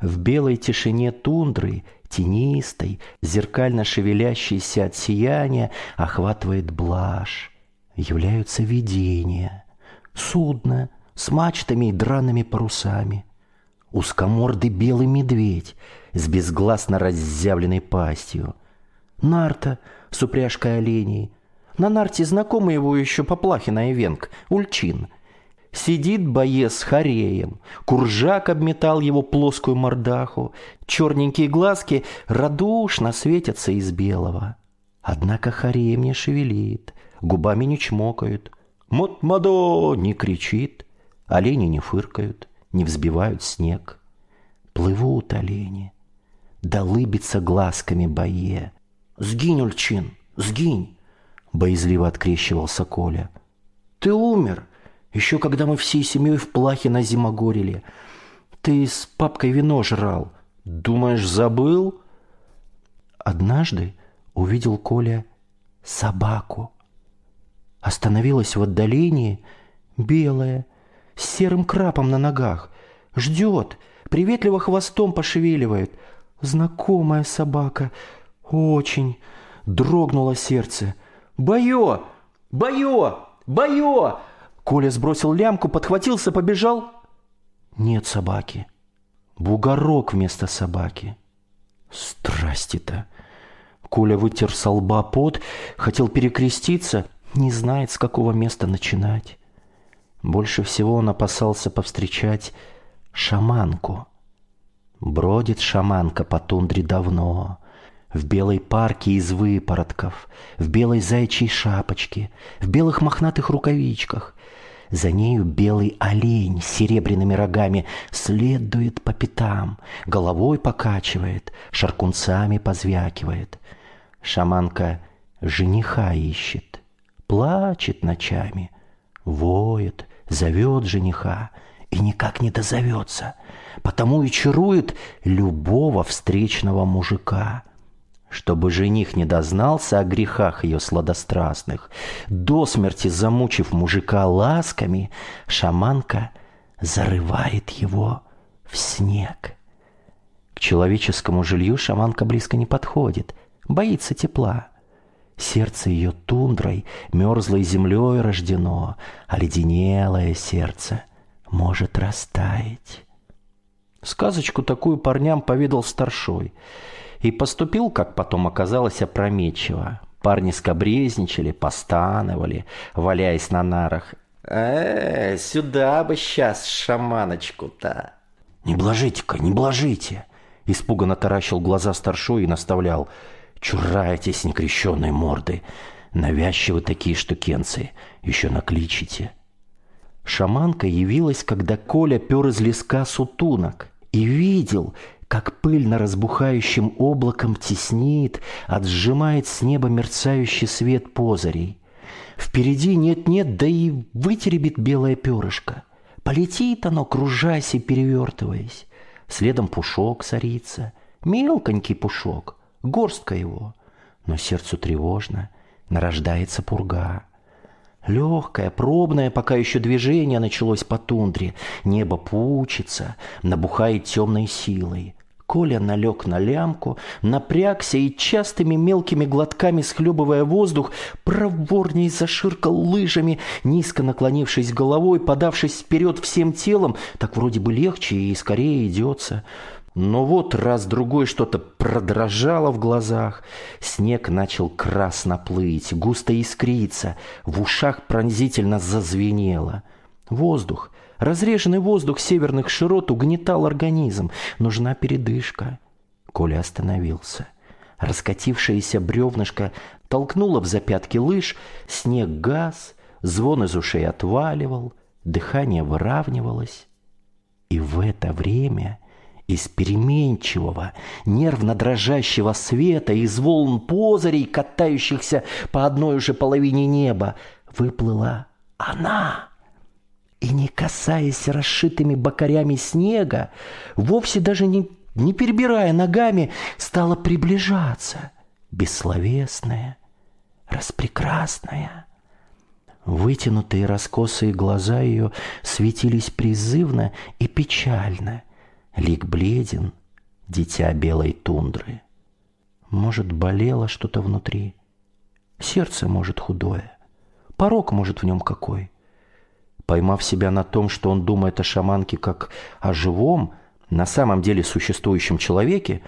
В белой тишине тундры, тенистой, зеркально шевелящейся от сияния, охватывает блажь. Являются видения. Судно с мачтами и драными парусами. Узкомордый белый медведь — с безгласно разъявленной пастью. Нарта с упряжкой оленей. На нарте знакомый его еще Поплахина и Венг, Ульчин. Сидит боец с хореем, куржак обметал его плоскую мордаху, черненькие глазки радушно светятся из белого. Однако хореем не шевелит, губами не чмокают, «Мот-мадо!» не кричит, олени не фыркают, не взбивают снег. Плывут олени, да лыбится глазками бое. «Сгинь, Ульчин, сгинь!» Боязливо открещивался Коля. «Ты умер!» Еще когда мы всей семьей в плахе на зимогорели. Ты с папкой вино жрал. Думаешь, забыл? Однажды увидел Коля собаку. Остановилась в отдалении, белая, с серым крапом на ногах. Ждет, приветливо хвостом пошевеливает. Знакомая собака. Очень. Дрогнуло сердце. «Бое! Бое! Бое!» Коля сбросил лямку, подхватился, побежал. Нет собаки. Бугорок вместо собаки. Страсти-то. Коля вытер со лба пот, хотел перекреститься, не знает, с какого места начинать. Больше всего он опасался повстречать шаманку. Бродит шаманка по тундре давно, в белой парке из выпоротков, в белой зайчьей шапочке, в белых мохнатых рукавичках. За нею белый олень с серебряными рогами следует по пятам, головой покачивает, шаркунцами позвякивает. Шаманка жениха ищет, плачет ночами, воет, зовет жениха и никак не дозовется, потому и чарует любого встречного мужика — чтобы жених не дознался о грехах ее сладострастных. До смерти замучив мужика ласками, шаманка зарывает его в снег. К человеческому жилью шаманка близко не подходит, боится тепла. Сердце ее тундрой, мерзлой землей рождено, а леденелое сердце может растаять. Сказочку такую парням поведал старшой — и поступил, как потом оказалось, опрометчиво. Парни скобрезничали, постановали, валяясь на нарах. «Э, сюда бы сейчас шаманочку-то!» «Не блажите-ка, не блажите!» Испуганно таращил глаза старшой и наставлял. «Чураетесь, некрещенные морды! Навязчивы такие штукенцы, еще накличите!» Шаманка явилась, когда Коля пер из леска сутунок и видел, как пыль на разбухающим облаком теснит, отсжимает с неба мерцающий свет позарей. Впереди нет-нет, да и вытеребит белое перышко. Полетит оно, кружась и перевертываясь. Следом пушок сорится, мелконький пушок, горстка его. Но сердцу тревожно, нарождается пурга. Легкое, пробное, пока еще движение началось по тундре. Небо пучится, набухает темной силой. Коля налег на лямку, напрягся и частыми мелкими глотками, схлебывая воздух, проворней заширкал лыжами, низко наклонившись головой, подавшись вперед всем телом, так вроде бы легче и скорее идется. Но вот раз-другой что-то продрожало в глазах, снег начал красно плыть, густо искриться, в ушах пронзительно зазвенело. Воздух, Разреженный воздух северных широт угнетал организм. Нужна передышка. Коля остановился. Раскатившееся бревнышко толкнуло в запятки лыж, снег газ, звон из ушей отваливал, дыхание выравнивалось. И в это время из переменчивого, нервно дрожащего света, из волн позырей, катающихся по одной уже половине неба, выплыла она и, не касаясь расшитыми бокарями снега, вовсе даже не, не перебирая ногами, стала приближаться, бессловесная, распрекрасная. Вытянутые раскосые глаза ее светились призывно и печально. Лик бледен, дитя белой тундры. Может, болело что-то внутри. Сердце, может, худое. Порог, может, в нем какой. Поймав себя на том, что он думает о шаманке как о живом, на самом деле существующем человеке,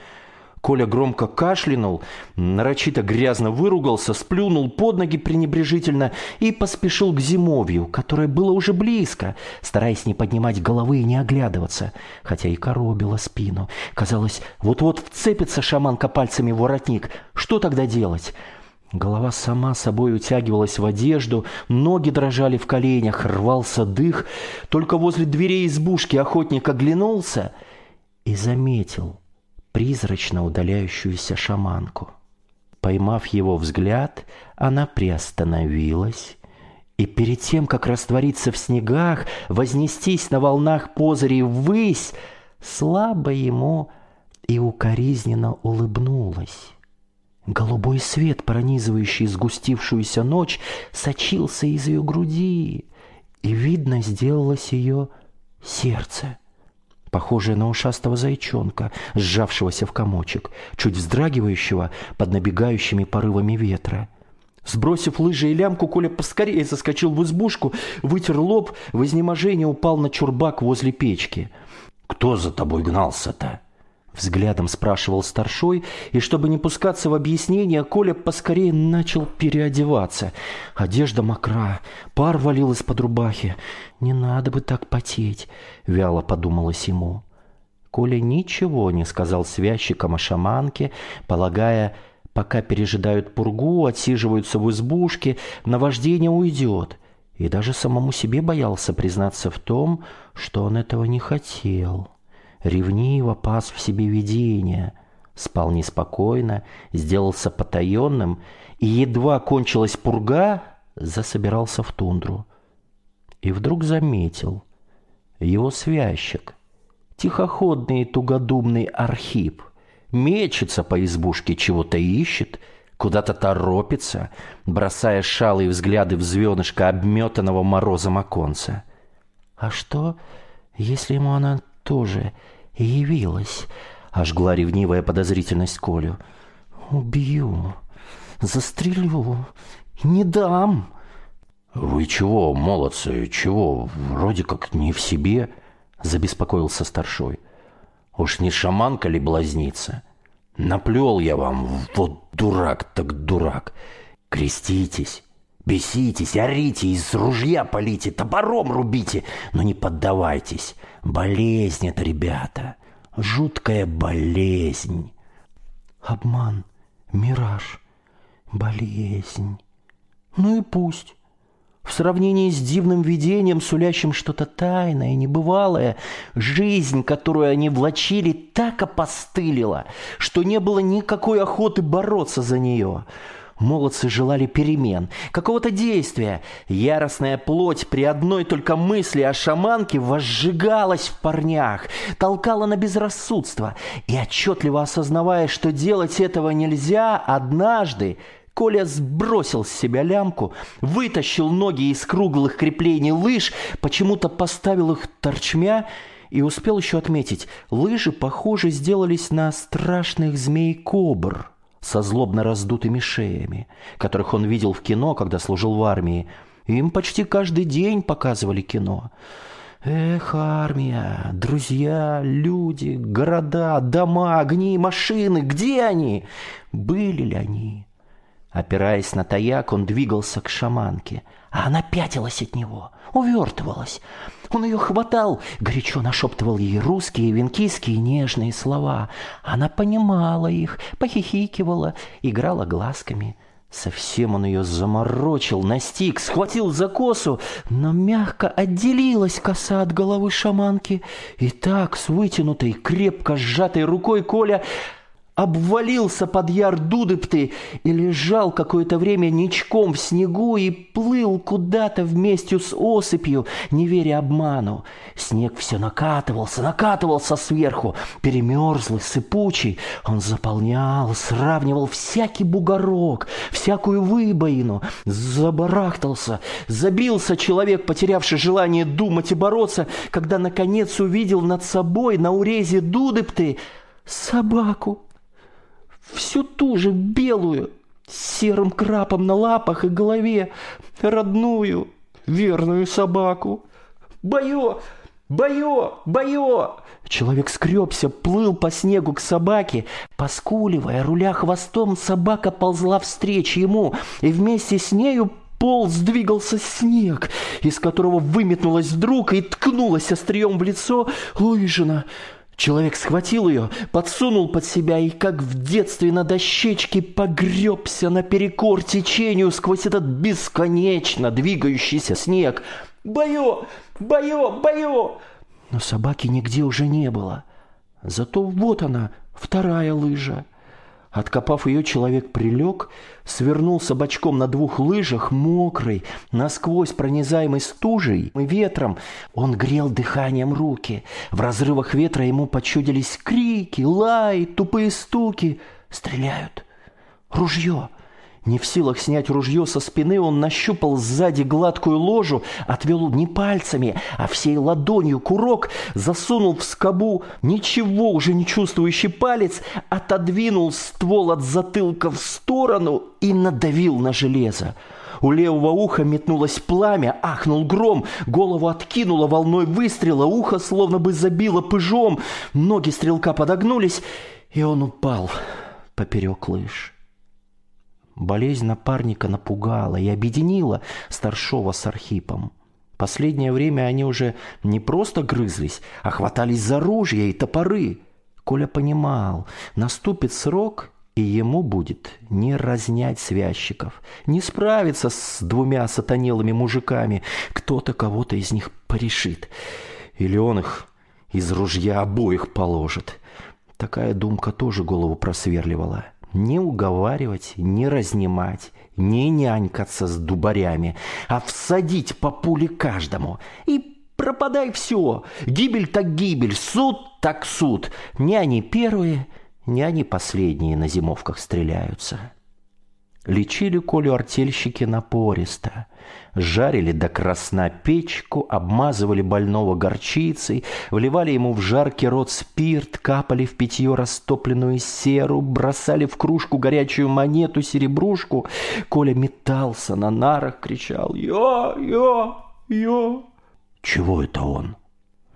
Коля громко кашлянул, нарочито грязно выругался, сплюнул под ноги пренебрежительно и поспешил к зимовью, которое было уже близко, стараясь не поднимать головы и не оглядываться, хотя и коробило спину. Казалось, вот-вот вцепится шаманка пальцами в воротник. Что тогда делать? Голова сама собой утягивалась в одежду, ноги дрожали в коленях, рвался дых. Только возле дверей избушки охотник оглянулся и заметил призрачно удаляющуюся шаманку. Поймав его взгляд, она приостановилась, и перед тем, как раствориться в снегах, вознестись на волнах позырей ввысь, слабо ему и укоризненно улыбнулась. Голубой свет, пронизывающий сгустившуюся ночь, сочился из ее груди, и видно сделалось ее сердце, похожее на ушастого зайчонка, сжавшегося в комочек, чуть вздрагивающего под набегающими порывами ветра. Сбросив лыжи и лямку, Коля поскорее заскочил в избушку, вытер лоб, в изнеможении упал на чурбак возле печки. «Кто за тобой гнался-то?» Взглядом спрашивал старшой, и чтобы не пускаться в объяснение, Коля поскорее начал переодеваться. Одежда мокра, пар валил из-под рубахи. «Не надо бы так потеть», — вяло подумалось ему. Коля ничего не сказал связчикам о шаманке, полагая, пока пережидают пургу, отсиживаются в избушке, наваждение уйдет. И даже самому себе боялся признаться в том, что он этого не хотел ревниво пас в себе видение, спал неспокойно, сделался потаенным, и едва кончилась пурга, засобирался в тундру. И вдруг заметил его связчик, тихоходный и тугодумный Архип, мечется по избушке, чего-то ищет, куда-то торопится, бросая шалые взгляды в звенышко обметанного морозом оконца. А что, если ему она тоже явилась, ожгла ревнивая подозрительность Колю. Убью, застрелю, не дам. Вы чего, молодцы, чего, вроде как не в себе, забеспокоился старшой. Уж не шаманка ли блазнится? Наплел я вам, вот дурак так дурак. Креститесь, беситесь, орите, из ружья полите, топором рубите, но не поддавайтесь. Болезнь это, ребята, жуткая болезнь. Обман, мираж, болезнь. Ну и пусть. В сравнении с дивным видением, сулящим что-то тайное, небывалое, жизнь, которую они влачили, так опостылила, что не было никакой охоты бороться за нее. Молодцы желали перемен, какого-то действия. Яростная плоть при одной только мысли о шаманке возжигалась в парнях, толкала на безрассудство. И отчетливо осознавая, что делать этого нельзя, однажды Коля сбросил с себя лямку, вытащил ноги из круглых креплений лыж, почему-то поставил их торчмя и успел еще отметить, лыжи, похоже, сделались на страшных змей-кобр со злобно раздутыми шеями, которых он видел в кино, когда служил в армии. Им почти каждый день показывали кино. Эх, армия, друзья, люди, города, дома, огни, машины, где они? Были ли они? Опираясь на таяк, он двигался к шаманке, а она пятилась от него, увертывалась. Он ее хватал, горячо нашептывал ей русские, венкийские нежные слова. Она понимала их, похихикивала, играла глазками. Совсем он ее заморочил, настиг, схватил за косу, но мягко отделилась коса от головы шаманки. И так, с вытянутой, крепко сжатой рукой Коля обвалился под яр Дудыпты и лежал какое-то время ничком в снегу и плыл куда-то вместе с осыпью, не веря обману. Снег все накатывался, накатывался сверху, перемерзлый, сыпучий. Он заполнял, сравнивал всякий бугорок, всякую выбоину, забарахтался, забился человек, потерявший желание думать и бороться, когда наконец увидел над собой на урезе Дудыпты собаку всю ту же белую, с серым крапом на лапах и голове, родную, верную собаку. «Бою! Бое! Бое!» Человек скребся, плыл по снегу к собаке. Поскуливая, руля хвостом, собака ползла встречу ему, и вместе с нею пол сдвигался снег, из которого выметнулась вдруг и ткнулась острием в лицо лыжина. Человек схватил ее, подсунул под себя и, как в детстве на дощечке, погребся наперекор течению сквозь этот бесконечно двигающийся снег. «Бое! Бое! Бое!» Но собаки нигде уже не было. Зато вот она, вторая лыжа. Откопав ее, человек прилег, свернулся бочком на двух лыжах, мокрый, насквозь пронизаемый стужей и ветром. Он грел дыханием руки. В разрывах ветра ему почудились крики, лай, тупые стуки. Стреляют. Ружье. Не в силах снять ружье со спины, он нащупал сзади гладкую ложу, отвел не пальцами, а всей ладонью курок, засунул в скобу ничего уже не чувствующий палец, отодвинул ствол от затылка в сторону и надавил на железо. У левого уха метнулось пламя, ахнул гром, голову откинуло волной выстрела, ухо словно бы забило пыжом, ноги стрелка подогнулись, и он упал поперек лыж. Болезнь напарника напугала и объединила Старшова с Архипом. Последнее время они уже не просто грызлись, а хватались за ружья и топоры. Коля понимал, наступит срок, и ему будет не разнять связчиков, не справиться с двумя сатанелыми мужиками. Кто-то кого-то из них порешит. Или он их из ружья обоих положит. Такая думка тоже голову просверливала не уговаривать, не разнимать, не нянькаться с дубарями, а всадить по пуле каждому. И пропадай все. Гибель так гибель, суд так суд. Не они первые, не они последние на зимовках стреляются. Лечили Колю артельщики напористо. Жарили до красна печку, обмазывали больного горчицей, вливали ему в жаркий рот спирт, капали в питье растопленную серу, бросали в кружку горячую монету, серебрушку. Коля метался на нарах, кричал «Я! Я! Я!» «Чего это он?»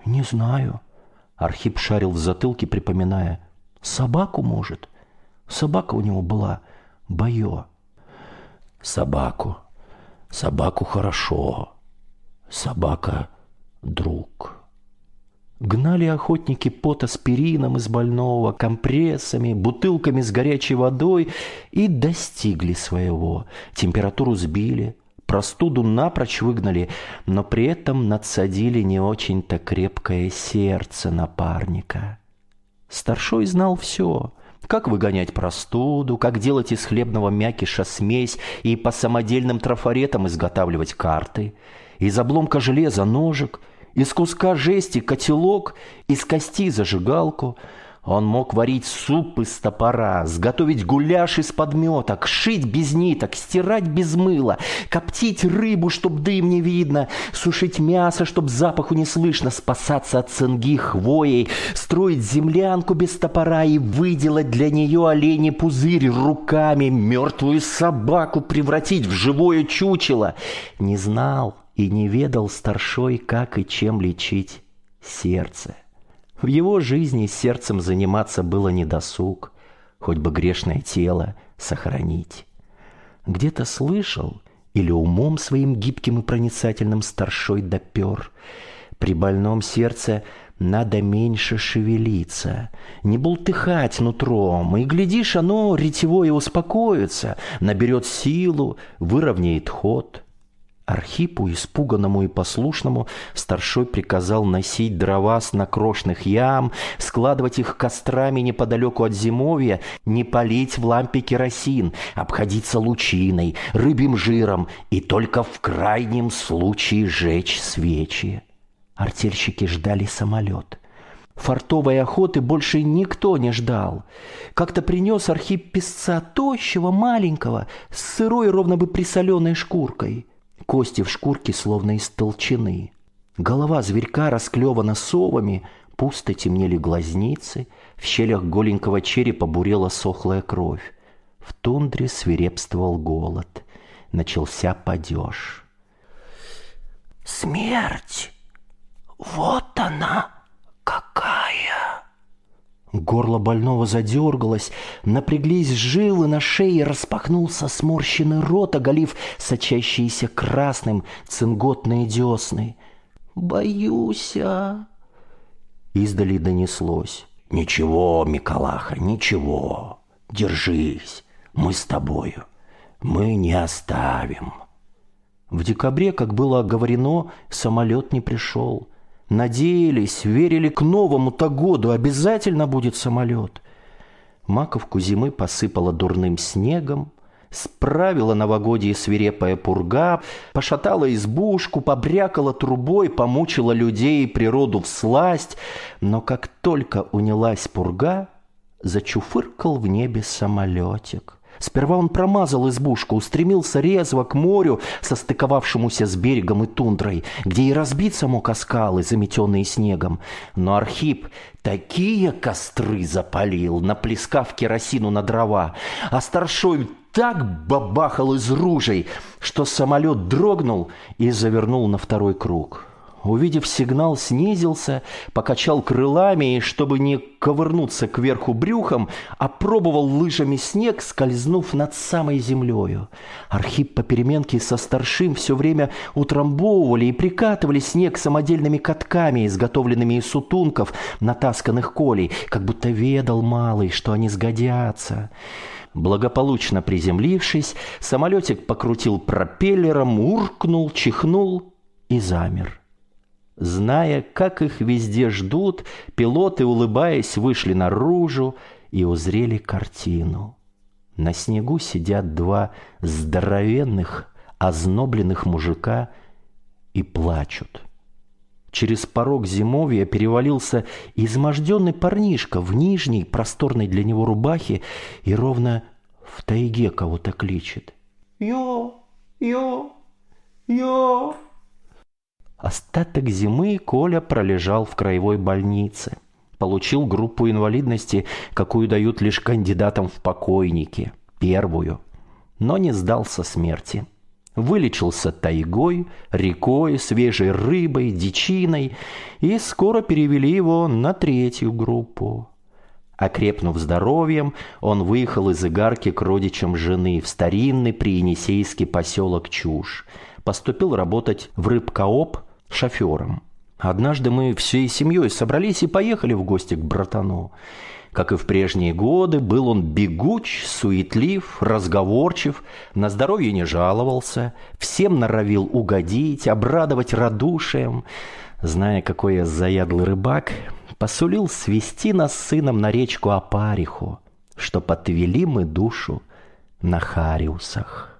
«Не знаю». Архип шарил в затылке, припоминая. «Собаку, может?» Собака у него была, Бое. Собаку. Собаку хорошо. Собака — друг. Гнали охотники пот аспирином из больного, компрессами, бутылками с горячей водой и достигли своего. Температуру сбили, простуду напрочь выгнали, но при этом надсадили не очень-то крепкое сердце напарника. Старшой знал все — как выгонять простуду, как делать из хлебного мякиша смесь и по самодельным трафаретам изготавливать карты, из обломка железа ножик, из куска жести котелок, из кости зажигалку – он мог варить суп из топора, сготовить гуляш из подметок, шить без ниток, стирать без мыла, коптить рыбу, чтоб дым не видно, сушить мясо, чтоб запаху не слышно, спасаться от цинги хвоей, строить землянку без топора и выделать для нее оленей пузырь руками, мертвую собаку превратить в живое чучело. Не знал и не ведал старшой, как и чем лечить сердце. В его жизни сердцем заниматься было недосуг, хоть бы грешное тело сохранить. Где-то слышал или умом своим гибким и проницательным старшой допер. При больном сердце надо меньше шевелиться, не бултыхать нутром, и, глядишь, оно ретевое успокоится, наберет силу, выровняет ход — Архипу, испуганному и послушному, старшой приказал носить дрова с накрошных ям, складывать их кострами неподалеку от зимовья, не полить в лампе керосин, обходиться лучиной, рыбьим жиром и только в крайнем случае жечь свечи. Артельщики ждали самолет. Фартовой охоты больше никто не ждал. Как-то принес Архип песца тощего, маленького, с сырой, ровно бы присоленной шкуркой – Кости в шкурке словно из толчины. Голова зверька расклевана совами, пусто темнели глазницы, в щелях голенького черепа бурела сохлая кровь. В тундре свирепствовал голод. Начался падеж. «Смерть! Вот она какая!» Горло больного задергалось, напряглись жилы на шее, распахнулся сморщенный рот, оголив сочащиеся красным цинготные десны. «Боюсь, а...» Издали донеслось. «Ничего, Миколаха, ничего. Держись, мы с тобою. Мы не оставим». В декабре, как было оговорено, самолет не пришел. Надеялись, верили к новому-то году, обязательно будет самолет. Маковку зимы посыпала дурным снегом, справила новогодие свирепая пурга, пошатала избушку, побрякала трубой, помучила людей и природу в сласть, но как только унялась пурга, зачуфыркал в небе самолетик. Сперва он промазал избушку, устремился резво к морю, состыковавшемуся с берегом и тундрой, где и разбиться мог о скалы, заметенные снегом. Но Архип такие костры запалил, наплескав керосину на дрова, а старшой так бабахал из ружей, что самолет дрогнул и завернул на второй круг увидев сигнал, снизился, покачал крылами и, чтобы не ковырнуться кверху брюхом, опробовал лыжами снег, скользнув над самой землею. Архип по переменке со старшим все время утрамбовывали и прикатывали снег самодельными катками, изготовленными из сутунков, натасканных колей, как будто ведал малый, что они сгодятся. Благополучно приземлившись, самолетик покрутил пропеллером, уркнул, чихнул и замер. Зная, как их везде ждут, пилоты, улыбаясь, вышли наружу и узрели картину. На снегу сидят два здоровенных, ознобленных мужика и плачут. Через порог зимовья перевалился изможденный парнишка в нижней, просторной для него рубахе и ровно в тайге кого-то кличет. «Йо! Йо! Йо!» Остаток зимы Коля пролежал в краевой больнице. Получил группу инвалидности, какую дают лишь кандидатам в покойники. Первую. Но не сдался смерти. Вылечился тайгой, рекой, свежей рыбой, дичиной, и скоро перевели его на третью группу. Окрепнув здоровьем, он выехал из Игарки к родичам жены в старинный приенисейский поселок Чушь. Поступил работать в рыбкооп шофером. Однажды мы всей семьей собрались и поехали в гости к братану. Как и в прежние годы, был он бегуч, суетлив, разговорчив, на здоровье не жаловался, всем норовил угодить, обрадовать радушием. Зная, какой я заядлый рыбак, посулил свести нас с сыном на речку Апариху, что подвели мы душу на Хариусах.